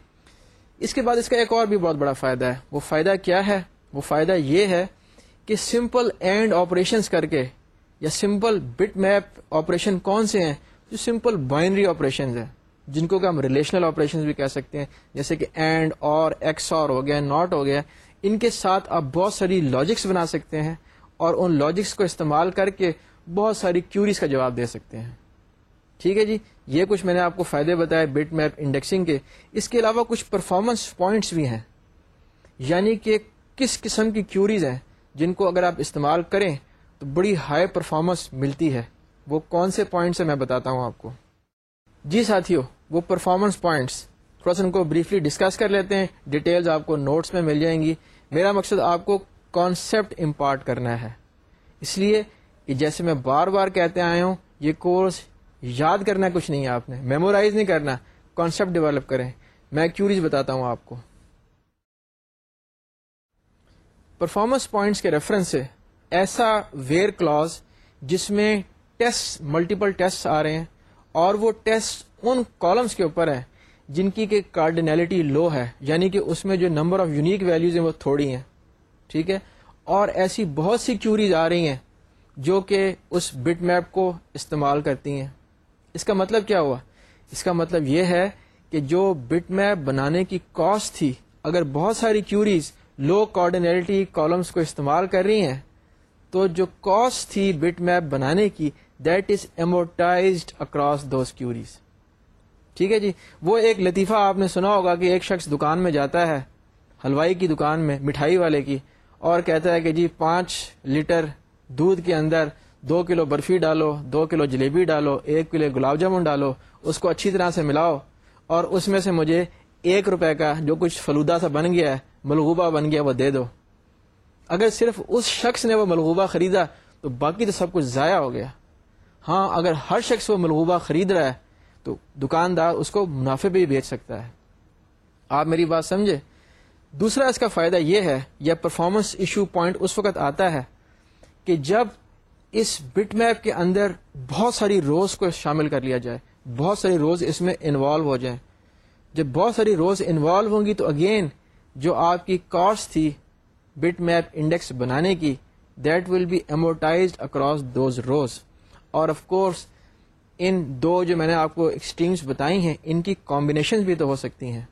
اس کے بعد اس کا ایک اور بھی بہت بڑا فائدہ ہے۔ وہ فائدہ کیا ہے؟ وہ فائدہ یہ ہے کہ سمپل اینڈ آپریشنس کر کے یا سمپل بٹ میپ آپریشن کون سے ہیں؟ جو سمپل بائنری آپریشن ہیں، جن کو کہ ہم ریلیشنل آپریشن بھی کہہ سکتے ہیں۔ جیسے کہ اینڈ اور ایکس اور ہو گیا ناٹ ہو گیا۔ ان کے ساتھ آپ بہت ساری لاجکس بنا سکتے ہیں اور ان لاجکس کو استعمال کر کے بہت ساری کیوریز کا جواب دے سکتے ہیں۔ ٹھیک ہے جی؟ یہ کچھ میں نے آپ کو فائدے بتائے بٹ میپ انڈیکسنگ کے۔ اس کے علاوہ کچھ پرفارمنس پوائنٹس بھی ہیں۔ یعنی کہ کس قسم کی کیوریز ہیں جن کو اگر آپ استعمال کریں تو بڑی ہائی پرفارمنس ملتی ہے۔ وہ کون سے پوائنٹس ہیں میں بتاتا ہوں آپ کو۔ جی ساتھیوں وہ پرفارمنس پوائنٹس تھوڑا سا ان کو بریفلی ڈسکس کر لیتے ہیں۔ ڈیٹیلز آپ کو نوٹس میں مل جائیں گی۔ میرا مقصد آپ کو کانسیپٹ امپارٹ کرنا ہے۔ اس لیے کہ جیسے میں بار بار کہتے آیا ہوں، یہ کورس یاد کرنا کچھ نہیں ہے آپ نے میمورائز نہیں کرنا کانسیپٹ ڈیولپ کریں۔ میں کیوریز بتاتا ہوں آپ کو۔ پرفارمنس پوائنٹس کے ریفرنس سے ایسا ویئر کلاز جس میں ٹیسٹ ملٹیپل ٹیسٹ آ رہے ہیں اور وہ ٹیسٹ ان کالمس کے اوپر ہیں جن کی کہ کارڈینلٹی لو ہے یعنی کہ اس میں جو نمبر آف یونیک ویلیوز ہیں وہ تھوڑی ہیں۔ ٹھیک ہے؟ اور ایسی بہت سی کیوریز آ رہی ہیں جو کہ اس بٹ میپ کو استعمال کرتی ہیں۔ اس کا مطلب کیا ہوا؟ اس کا مطلب یہ ہے کہ جو بٹ میپ بنانے کی کاسٹ تھی، اگر بہت ساری کیوریز لو کوآڈینلٹی کالمس کو استعمال کر رہی ہیں، تو جو کاسٹ تھی بٹ میپ بنانے کی that is amortized across those queries ٹھیک ہے جی؟ وہ ایک لطیفہ آپ نے سنا ہوگا کہ ایک شخص دکان میں جاتا ہے، حلوائی کی دکان میں، مٹھائی والے کی، اور کہتا ہے کہ جی پانچ لیٹر دودھ کے اندر دو کلو برفی ڈالو، دو کلو جلیبی ڈالو، ایک کلو گلاب جامن ڈالو، اس کو اچھی طرح سے ملاؤ اور اس میں سے مجھے ایک روپے کا جو کچھ فلودہ سا بن گیا ہے، ملغوبہ بن گیا وہ دے دو۔ اگر صرف اس شخص نے وہ ملغوبہ خریدا تو باقی تو سب کچھ ضائع ہو گیا۔ ہاں اگر ہر شخص وہ ملغوبہ خرید رہا ہے تو دکاندار اس کو منافع بھی بیچ سکتا ہے۔ آپ میری بات سمجھے؟ دوسرا اس کا فائدہ یہ ہے یا پرفارمنس ایشو پوائنٹ اس وقت آتا ہے کہ جب اس بٹ میپ کے اندر بہت ساری روز کو شامل کر لیا جائے، بہت ساری روز اس میں انوالو ہو جائیں۔ جب بہت ساری روز انوالو ہوں گی تو اگین جو آپ کی کاسٹ تھی بٹ میپ انڈیکس بنانے کی that will be amortized across those rows اور آف کورس ان دو جو میں نے آپ کو ایکسٹریمس بتائی ہیں، ان کی کمبینیشن بھی تو ہو سکتی ہیں۔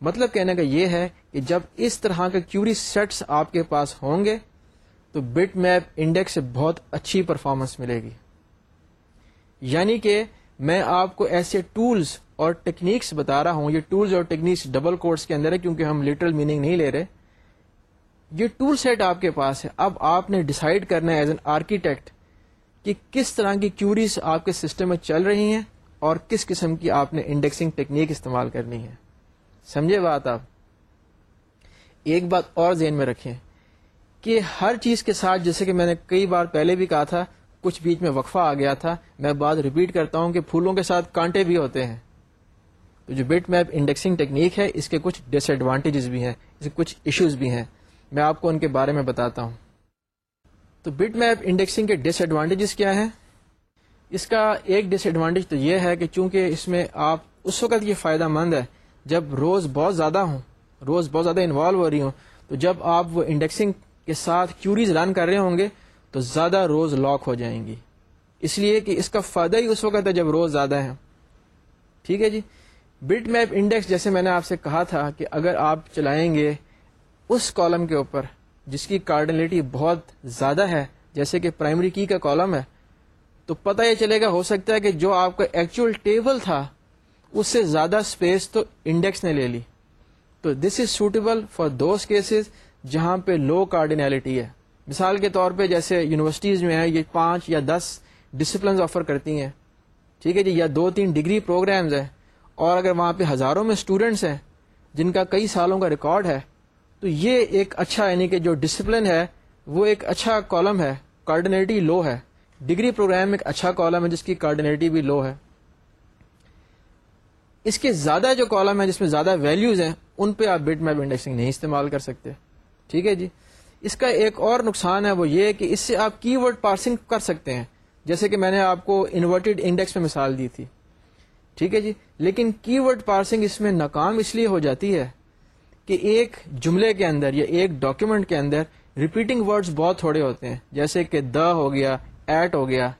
مطلب کہنے کا یہ ہے کہ جب اس طرح کے کیوری سیٹس آپ کے پاس ہوں گے تو بٹ میپ انڈیکس سے بہت اچھی پرفارمنس ملے گی۔ یعنی کہ میں آپ کو ایسے ٹولز اور ٹیکنیکس بتا رہا ہوں، یہ ٹولز اور ٹیکنیکس ڈبل کورس کے اندر ہے کیونکہ ہم لٹرل میننگ نہیں لے رہے۔ یہ ٹول سیٹ آپ کے پاس ہے۔ اب آپ نے ڈسائڈ کرنا ہے ایز این آرکیٹیکٹ کہ کس طرح کی کیوریز آپ کے سسٹم میں چل رہی ہیں اور کس قسم کی آپ نے انڈیکسنگ ٹیکنیک استعمال کرنی ہے۔ سمجھے بات آپ؟ ایک بات اور ذہن میں رکھیں۔ کہ ہر چیز کے ساتھ، جیسے کہ میں نے کئی بار پہلے بھی کہا تھا، کچھ بیچ میں وقفہ آ گیا تھا۔ میں بات ریپیٹ کرتا ہوں کہ پھولوں کے ساتھ کانٹے بھی ہوتے ہیں۔ تو جو بٹ میپ انڈیکسنگ ٹیکنیک ہے، اس کے کچھ ڈس ایڈوانٹیجز بھی ہیں، اس کے کچھ ایشوز بھی ہیں۔ میں آپ کو ان کے بارے میں بتاتا ہوں۔ تو بٹ میپ انڈیکسنگ کے ڈس ایڈوانٹیجز کیا ہیں؟ اس کا ایک ڈس ایڈوانٹیج تو یہ ہے کہ چونکہ اس میں آپ اس وقت یہ فائدہ مند ہے، جب روز بہت زیادہ ہوں روز بہت زیادہ انوالو ہو رہی ہوں، تو جب آپ وہ انڈیکسنگ کے ساتھ کیوریز رن کر رہے ہوں گے تو زیادہ روز لاک ہو جائیں گی۔ اس لیے کہ اس کا فائدہ ہی اس وقت ہے جب روز زیادہ ہے ٹھیک ہے جی؟ بٹ میپ انڈیکس جیسے میں نے آپ سے کہا تھا کہ اگر آپ چلائیں گے اس کالم کے اوپر جس کی کارڈنلٹی بہت زیادہ ہے، جیسے کہ پرائمری کی کا کالم ہے، تو پتہ یہ چلے گا، ہو سکتا ہے کہ جو آپ کا ایکچوئل ٹیبل تھا، اس سے زیادہ اسپیس تو انڈیکس نے لے لی۔ تو this is suitable for those cases جہاں پہ لو کارڈینلٹی ہے۔ مثال کے طور پہ جیسے یونیورسٹیز میں ہیں، یہ پانچ یا دس ڈسپلنز آفر کرتی ہیں۔ ٹھیک ہے جی یا دو تین ڈگری پروگرامز ہیں۔ اور اگر وہاں پہ ہزاروں میں اسٹوڈینٹس ہیں، جن کا کئی سالوں کا ریکارڈ ہے، تو یہ ایک اچھا یعنی کہ جو ڈسپلن ہے، وہ ایک اچھا کالم ہے۔ کارڈینیٹی لو ہے۔ ڈگری پروگرام ایک اچھا کالم ہے، جس کی کارڈینیٹی بھی لو ہے۔ اس کے زیادہ جو کالم ہے جس میں زیادہ ویلیوز ہیں، ان پہ آپ بٹ میپ انڈیکسنگ نہیں استعمال کر سکتے۔ ٹھیک ہے جی؟ اس کا ایک اور نقصان ہے وہ یہ کہ اس سے آپ کی ورڈ پارسنگ کر سکتے ہیں۔ جیسے کہ میں نے آپ کو انورٹیڈ انڈیکس میں مثال دی تھی۔ ٹھیک ہے جی؟ لیکن کی ورڈ پارسنگ اس میں ناکام اس لیے ہو جاتی ہے کہ ایک جملے کے اندر یا ایک ڈاکیومنٹ کے اندر ریپیٹنگ ورڈز بہت تھوڑے ہوتے ہیں۔ جیسے کہ دا ہو گیا ایٹ ہو گیا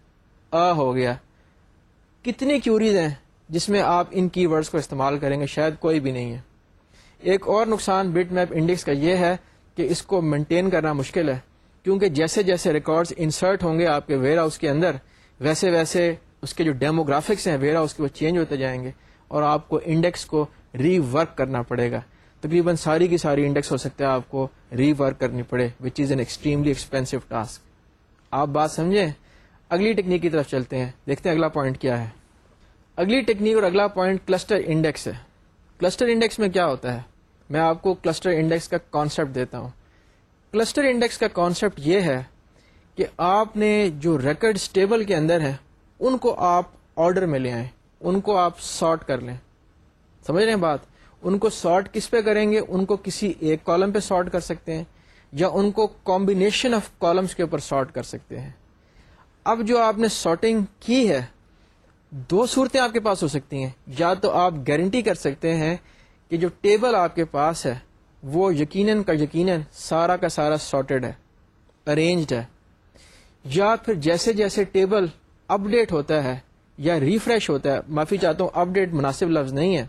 ا ہو گیا۔ کتنی کیوریز ہیں جس میں آپ ان کی ورڈز کو استعمال کریں گے؟ شاید کوئی بھی نہیں ہے۔ ایک اور نقصان بٹ میپ انڈیکس کا یہ ہے کہ اس کو مینٹین کرنا مشکل ہے، کیونکہ جیسے جیسے ریکارڈز انسرٹ ہوں گے آپ کے ویئر ہاؤس کے اندر، ویسے ویسے اس کے جو ڈیموگرافکس ہیں ویئر ہاؤس کے وہ چینج ہوتے جائیں گے اور آپ کو انڈیکس کو ری ورک کرنا پڑے گا۔ تقریباً ساری کی ساری انڈیکس ہو سکتا ہے آپ کو ری ورک کرنی پڑے which is an extremely expensive task آپ بات سمجھیں؟ اگلی ٹیکنیک کی طرف چلتے ہیں۔ دیکھتے ہیں اگلا پوائنٹ کیا ہے۔ اگلی ٹیکنیک اور اگلا پوائنٹ کلسٹر انڈیکس ہے۔ کلسٹر انڈیکس میں کیا ہوتا ہے؟ میں آپ کو کلسٹر انڈیکس کا کانسیپٹ دیتا ہوں۔ کلسٹر انڈیکس کا کانسیپٹ یہ ہے کہ آپ نے جو ریکڈ ٹیبل کے اندر ہیں، ان کو آپ آرڈر میں لے آئیں، ان کو آپ سارٹ کر لیں۔ سمجھ رہے ہیں بات؟ ان کو سارٹ کس پہ کریں گے؟ ان کو کسی ایک کالم پہ سارٹ کر سکتے ہیں، یا ان کو کمبینیشن آف کالمس کے اوپر سارٹ کر سکتے ہیں۔ اب جو آپ نے سارٹنگ کی ہے، دو صورتیں آپ کے پاس ہو سکتی ہیں۔ یا تو آپ گارنٹی کر سکتے ہیں کہ جو ٹیبل آپ کے پاس ہے، وہ یقیناً کا یقیناً سارا کا سارا سارٹیڈ ہے ارینجڈ ہے۔ یا پھر جیسے جیسے ٹیبل اپ ڈیٹ ہوتا ہے یا ریفریش ہوتا ہے، معافی چاہتا ہوں اپ ڈیٹ مناسب لفظ نہیں ہے۔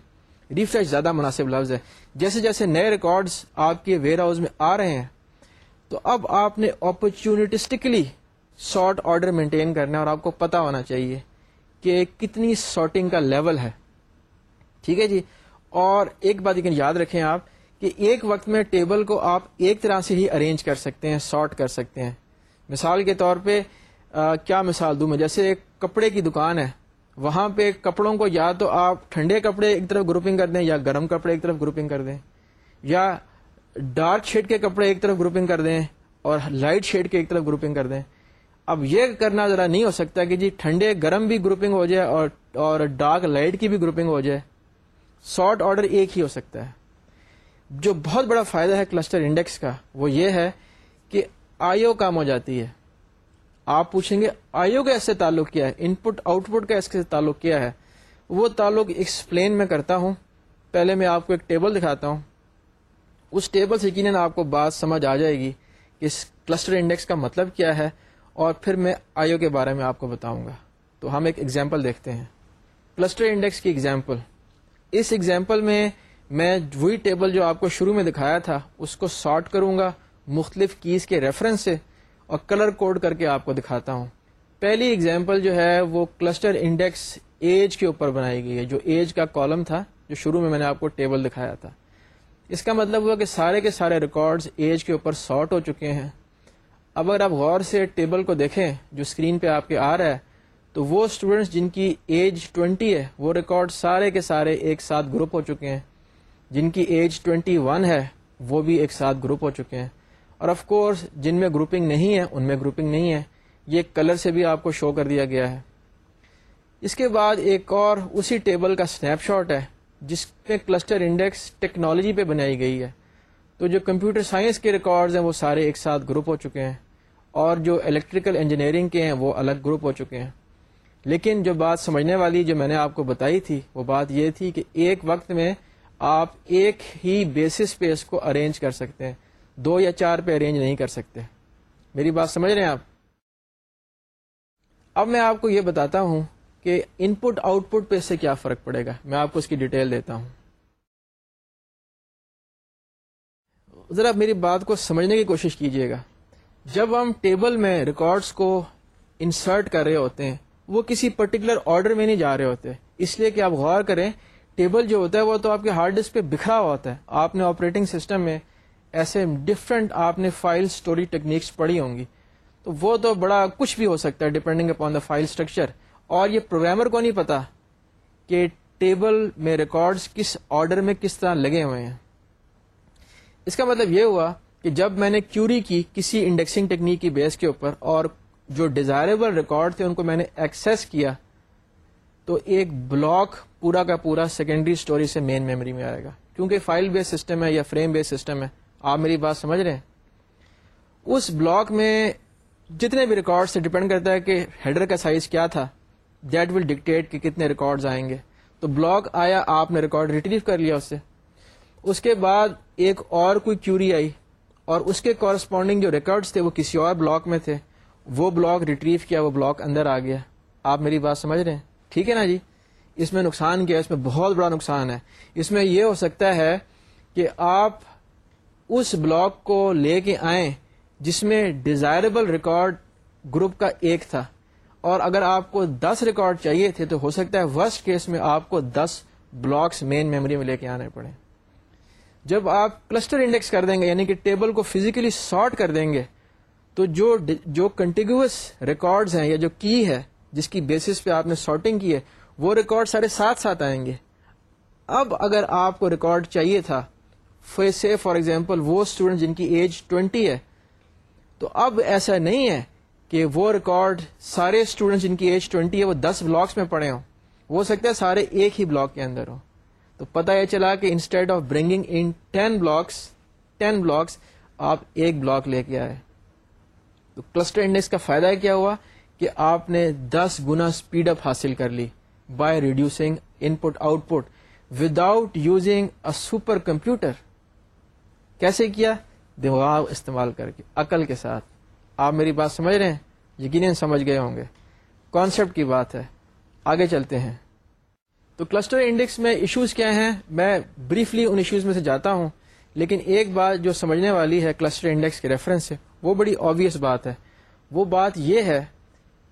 ریفریش زیادہ مناسب لفظ ہے۔ جیسے جیسے نئے ریکارڈز آپ کے ویئر ہاؤس میں آ رہے ہیں، تو اب آپ نے اپرچونٹسٹکلی سارٹ آرڈر مینٹین کرنا ہے اور آپ کو پتا ہونا چاہیے کہ کتنی سارٹنگ کا لیول ہے۔ ٹھیک ہے جی؟ اور ایک بات لیکن یاد رکھیں آپ کہ ایک وقت میں ٹیبل کو آپ ایک طرح سے ہی ارینج کر سکتے ہیں سارٹ کر سکتے ہیں۔ مثال کے طور پہ آ, کیا مثال دوں میں؟ جیسے ایک کپڑے کی دکان ہے وہاں پہ کپڑوں کو یا تو آپ ٹھنڈے کپڑے ایک طرف گروپنگ کر دیں یا گرم کپڑے ایک طرف گروپنگ کر دیں یا ڈارک شیڈ کے کپڑے ایک طرف گروپنگ کر دیں اور لائٹ شیڈ کے ایک طرف گروپنگ کر دیں۔ اب یہ کرنا ذرا نہیں ہو سکتا کہ جی ٹھنڈے گرم بھی گروپنگ ہو جائے اور اور ڈارک لائٹ کی بھی گروپنگ ہو جائے۔ سارٹ آرڈر ایک ہی ہو سکتا ہے۔ جو بہت بڑا فائدہ ہے کلسٹر انڈیکس کا، وہ یہ ہے کہ آئیو کام ہو جاتی ہے۔ آپ پوچھیں گے آئیو کا ایسے تعلق کیا ہے؟ ان پٹ آؤٹ پٹ کا اس کے تعلق کیا ہے؟ وہ تعلق ایکسپلین میں کرتا ہوں۔ پہلے میں آپ کو ایک ٹیبل دکھاتا ہوں۔ اس ٹیبل سے یقیناً آپ کو بات سمجھ آ جائے گی کہ اس کلسٹر انڈیکس کا مطلب کیا ہے۔ اور پھر میں آئیو کے بارے میں آپ کو بتاؤں گا۔ تو ہم ایک ایگزامپل دیکھتے ہیں۔ کلسٹر انڈیکس کی ایگزامپل اس ایگزامپل میں میں وہی ٹیبل جو آپ کو شروع میں دکھایا تھا، اس کو سارٹ کروں گا مختلف کیز کے ریفرنس سے اور کلر کوڈ کر کے آپ کو دکھاتا ہوں۔ پہلی ایگزامپل جو ہے وہ کلسٹر انڈیکس ایج کے اوپر بنائی گئی ہے، جو ایج کا کالم تھا، جو شروع میں میں نے آپ کو ٹیبل دکھایا تھا۔ اس کا مطلب ہوا کہ سارے کے سارے ریکارڈز ایج کے اوپر سارٹ ہو چکے ہیں۔ اب اگر آپ غور سے ٹیبل کو دیکھیں، جو اسکرین پہ آپ کے آ رہا ہے تو وہ اسٹوڈینٹس جن کی ایج 20 ہے، وہ ریکارڈ سارے کے سارے ایک ساتھ گروپ ہو چکے ہیں۔ جن کی ایج 21 ہے، وہ بھی ایک ساتھ گروپ ہو چکے ہیں۔ اور آف کورس جن میں گروپنگ نہیں ہے، ان میں گروپنگ نہیں ہے۔ یہ کلر سے بھی آپ کو شو کر دیا گیا ہے۔ اس کے بعد ایک اور اسی ٹیبل کا اسنیپ شاٹ ہے، جس میں کلسٹر انڈیکس ٹیکنالوجی پہ بنائی گئی ہے۔ تو جو کمپیوٹر سائنس کے ریکارڈز ہیں، وہ سارے ایک ساتھ گروپ ہو چکے ہیں۔ اور جو الیکٹریکل انجینئرنگ کے ہیں، وہ الگ گروپ ہو چکے ہیں۔ لیکن جو بات سمجھنے والی جو میں نے آپ کو بتائی تھی، وہ بات یہ تھی کہ ایک وقت میں آپ ایک ہی بیسس پہ اس کو ارینج کر سکتے ہیں۔ دو یا چار پہ ارینج نہیں کر سکتے۔ میری بات سمجھ رہے ہیں آپ؟ اب میں آپ کو یہ بتاتا ہوں کہ ان پٹ آؤٹ پٹ پہ اس سے کیا فرق پڑے گا۔ میں آپ کو اس کی ڈیٹیل دیتا ہوں۔ ذرا میری بات کو سمجھنے کی کوشش کیجیے گا۔ جب ہم ٹیبل میں ریکارڈس کو انسرٹ کر رہے ہوتے ہیں وہ کسی پرٹیکولر آرڈر میں نہیں جا رہے ہوتے۔ اس لیے کہ آپ غور کریں ٹیبل جو ہوتا ہے وہ تو آپ کے ہارڈ ڈسک پہ بکھرا ہوا ہوتا ہے۔ آپ نے آپریٹنگ سسٹم میں ایسے ڈفرینٹ آپ نے فائل اسٹوری ٹیکنیکس پڑھی ہوں گی۔ تو وہ تو بڑا کچھ بھی ہو سکتا ہے depending upon the file structure اور یہ پروگرامر کو نہیں پتا کہ ٹیبل میں ریکارڈز کس آرڈر میں کس طرح لگے ہوئے ہیں۔ اس کا مطلب یہ ہوا کہ جب میں نے کیوری کی کسی انڈیکسنگ ٹیکنیک کی بیس کے اوپر اور جو ڈیزائربل ریکارڈ تھے ان کو میں نے ایکسیس کیا، تو ایک بلاک پورا کا پورا سیکنڈری اسٹوری سے مین میموری میں آئے گا۔ کیونکہ فائل بیس سسٹم ہے یا فریم بیس سسٹم ہے، آپ میری بات سمجھ رہے ہیں؟ اس بلاک میں جتنے بھی ریکارڈ سے ڈپینڈ کرتا ہے کہ ہیڈر کا سائز کیا تھا۔ دیٹ ول ڈکٹیٹ کہ کتنے ریکارڈز آئیں گے۔ تو بلاک آیا، آپ نے ریکارڈ ریٹریو کر لیا اس سے اس کے بعد ایک اور کوئی کیوری آئی اور اس کے کورسپونڈنگ جو ریکارڈز تھے، وہ کسی اور بلاک میں تھے۔ وہ بلاک ریٹریو کیا، وہ بلاک اندر آ گیا۔ آپ میری بات سمجھ رہے ہیں؟ ٹھیک ہے نا جی؟ اس میں نقصان کیا؟ اس میں بہت بڑا نقصان ہے۔ اس میں یہ ہو سکتا ہے کہ آپ اس بلاک کو لے کے آئیں جس میں ڈیزائربل ریکارڈ گروپ کا ایک تھا۔ اور اگر آپ کو دس ریکارڈ چاہیے تھے تو ہو سکتا ہے ورسٹ کیس میں آپ کو دس بلاکس مین میموری میں لے کے آنے پڑے جب آپ کلسٹر انڈیکس کر دیں گے یعنی کہ ٹیبل کو فزیکلی سارٹ کر دیں گے تو جو جو کنٹینیوس ریکارڈز ہیں یا جو کی ہے، جس کی بیسس پہ آپ نے سارٹنگ کی ہے، وہ ریکارڈ سارے ساتھ ساتھ آئیں گے۔ اب اگر آپ کو ریکارڈ چاہیے تھا سے فار ایگزامپل وہ اسٹوڈنٹ جن کی ایج 20 ہے، تو اب ایسا نہیں ہے کہ وہ ریکارڈ سارے اسٹوڈنٹ جن کی ایج ٹوینٹی ہے وہ دس بلاکس میں پڑھے ہوں۔ ہو سکتا ہے سارے ایک ہی بلاک کے اندر ہوں۔ تو پتا یہ چلا کہ instead of bringing in ten blocks ten blocks آپ ایک بلاک لے کے آئے۔ تو کلسٹر انڈیکس کا فائدہ کیا ہوا کہ آپ نے دس گنا اسپیڈ اپ حاصل کر لی by reducing input output without using a supercomputer کیسے کیا؟ دماغ استعمال کر کے، عقل کے ساتھ۔ آپ میری بات سمجھ رہے ہیں؟ یقیناً سمجھ گئے ہوں گے۔ کانسیپٹ کی بات ہے۔ آگے چلتے ہیں۔ تو کلسٹر انڈیکس میں ایشوز کیا ہیں؟ میں بریفلی ان ایشوز میں سے جاتا ہوں، لیکن ایک بات جو سمجھنے والی ہے کلسٹر انڈیکس کے ریفرنس سے۔ وہ بڑی آبیس بات ہے۔ وہ بات یہ ہے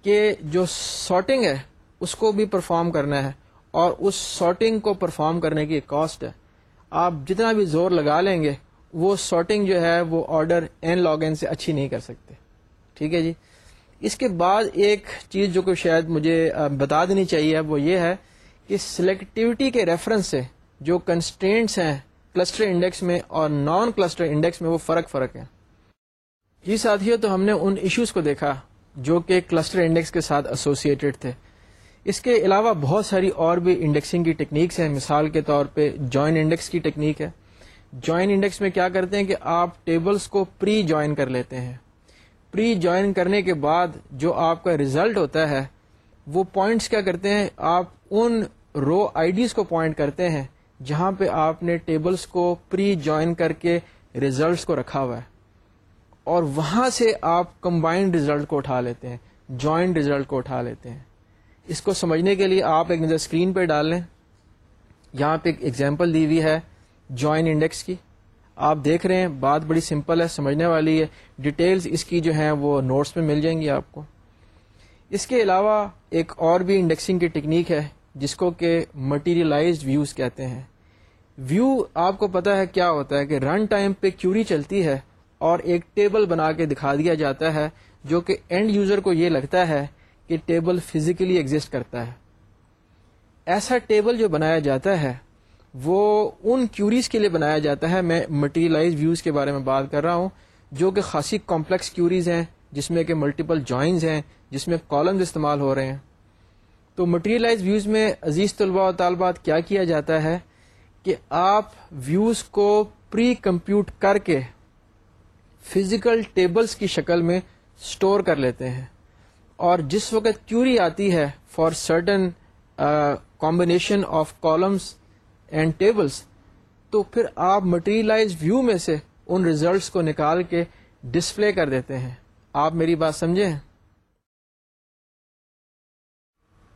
کہ جو سارٹنگ ہے، اس کو بھی پرفارم کرنا ہے اور اس سارٹنگ کو پرفارم کرنے کی کاسٹ ہے۔ آپ جتنا بھی زور لگا لیں گے، وہ سارٹنگ جو ہے، وہ آرڈر این لاگ این سے اچھی نہیں کر سکتے۔ ٹھیک ہے جی؟ اس کے بعد ایک چیز جو کہ شاید مجھے بتا دینی چاہیے، وہ یہ ہے کہ سلیکٹیوٹی کے ریفرنس سے جو کنسٹینٹس ہیں کلسٹر انڈیکس میں اور نان کلسٹر انڈیکس میں وہ فرق فرق ہے جی ساتھیوں تو ہم نے ان ایشوز کو دیکھا جو کہ کلسٹر انڈیکس کے ساتھ ایسوسیٹڈ تھے۔ اس کے علاوہ بہت ساری اور بھی انڈیکسنگ کی ٹیکنیکس ہیں۔ مثال کے طور پہ جوائن انڈیکس کی ٹیکنیک ہے۔ جوائن انڈیکس میں کیا کرتے ہیں کہ آپ ٹیبلز کو پری جوائن کر لیتے ہیں۔ پری جوائن کرنے کے بعد جو آپ کا ریزلٹ ہوتا ہے، وہ پوائنٹس کیا کرتے ہیں؟ آپ ان رو آئی ڈیز کو پوائنٹ کرتے ہیں جہاں پہ آپ نے ٹیبلز کو پری جوائن کر کے ریزلٹس کو رکھا ہوا ہے۔ اور وہاں سے آپ کمبائنڈ ریزلٹ کو اٹھا لیتے ہیں جوائنٹ ریزلٹ کو اٹھا لیتے ہیں۔ اس کو سمجھنے کے لیے آپ ایک نظر اسکرین پہ ڈال لیں۔ یہاں پہ ایک ایگزامپل دی ہوئی ہے جوائن انڈیکس کی۔ آپ دیکھ رہے ہیں، بات بڑی سمپل ہے، سمجھنے والی ہے۔ ڈیٹیلز اس کی جو ہیں، وہ نوٹس میں مل جائیں گی آپ کو۔ اس کے علاوہ ایک اور بھی انڈیکسنگ کی ٹیکنیک ہے، جس کو کہ مٹیریلائزڈ ویوز کہتے ہیں۔ ویو آپ کو پتا ہے کیا ہوتا ہے کہ رن ٹائم پہ کیوری چلتی ہے۔ اور ایک ٹیبل بنا کے دکھا دیا جاتا ہے، جو کہ اینڈ یوزر کو یہ لگتا ہے کہ ٹیبل فزیکلی ایگزٹ کرتا ہے۔ ایسا ٹیبل جو بنایا جاتا ہے، وہ ان کیوریز کے لیے بنایا جاتا ہے۔ میں مٹیریلائز ویوز کے بارے میں بات کر رہا ہوں، جو کہ خاصی کمپلیکس کیوریز ہیں، جس میں کہ ملٹیپل جوائنز ہیں، جس میں کالمز استعمال ہو رہے ہیں۔ تو مٹیریلائز ویوز میں عزیز طلباء و طالبات، کیا کیا جاتا ہے کہ آپ ویوز کو پری کمپیوٹ کر کے فزیکل ٹیبلز کی شکل میں اسٹور کر لیتے ہیں۔ اور جس وقت کیوری آتی ہے for certain combination of columns and tables تو پھر آپ مٹیریلائز ویو میں سے ان ریزلٹس کو نکال کے ڈسپلے کر دیتے ہیں۔ آپ میری بات سمجھیں؟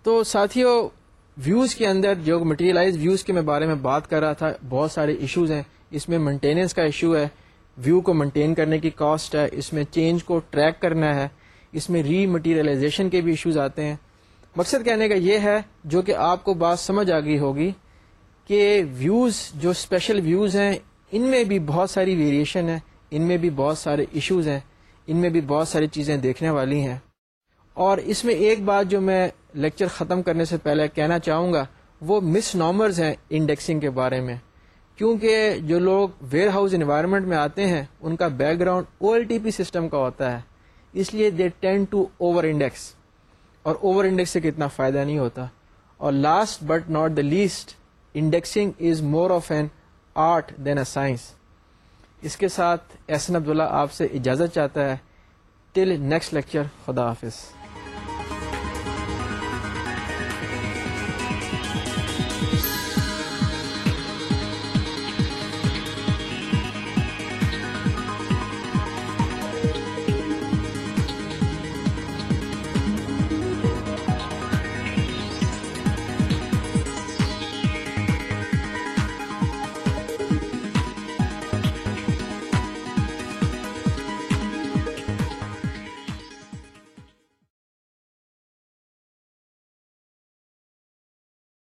تو ساتھیوں ویوز کے اندر جو مٹیریلائز ویوز کے میں بارے میں بات کر رہا تھا، بہت سارے ایشوز ہیں۔ اس میں مینٹیننس کا ایشو ہے۔ ویو کو مینٹین کرنے کی کاسٹ ہے، اس میں چینج کو ٹریک کرنا ہے، اس میں ری مٹیریلائزیشن کے بھی ایشوز آتے ہیں. مقصد کہنے کا یہ ہے، جو کہ آپ کو بات سمجھ آ گئی ہوگی، کہ ویوز جو اسپیشل ویوز ہیں، ان میں بھی بہت ساری ویریشن ہے ان میں بھی بہت سارے ایشوز ہیں، ان میں بھی بہت ساری چیزیں دیکھنے والی ہیں. اور اس میں ایک بات جو میں لیکچر ختم کرنے سے پہلے کہنا چاہوں گا، وہ مس نارمرز ہیں انڈیکسنگ کے بارے میں. کیونکہ جو لوگ ویئر ہاؤس انوائرمنٹ میں آتے ہیں، ان کا background O L T P system کا ہوتا ہے۔ اس لیے they tend to over index اور اوور انڈیکس سے کتنا فائدہ نہیں ہوتا۔ اور last but not the least indexing is more of an art than a science اس کے ساتھ احسن عبداللہ آپ سے اجازت چاہتا ہے۔ ٹل نیکسٹ لیکچر خدا حافظ۔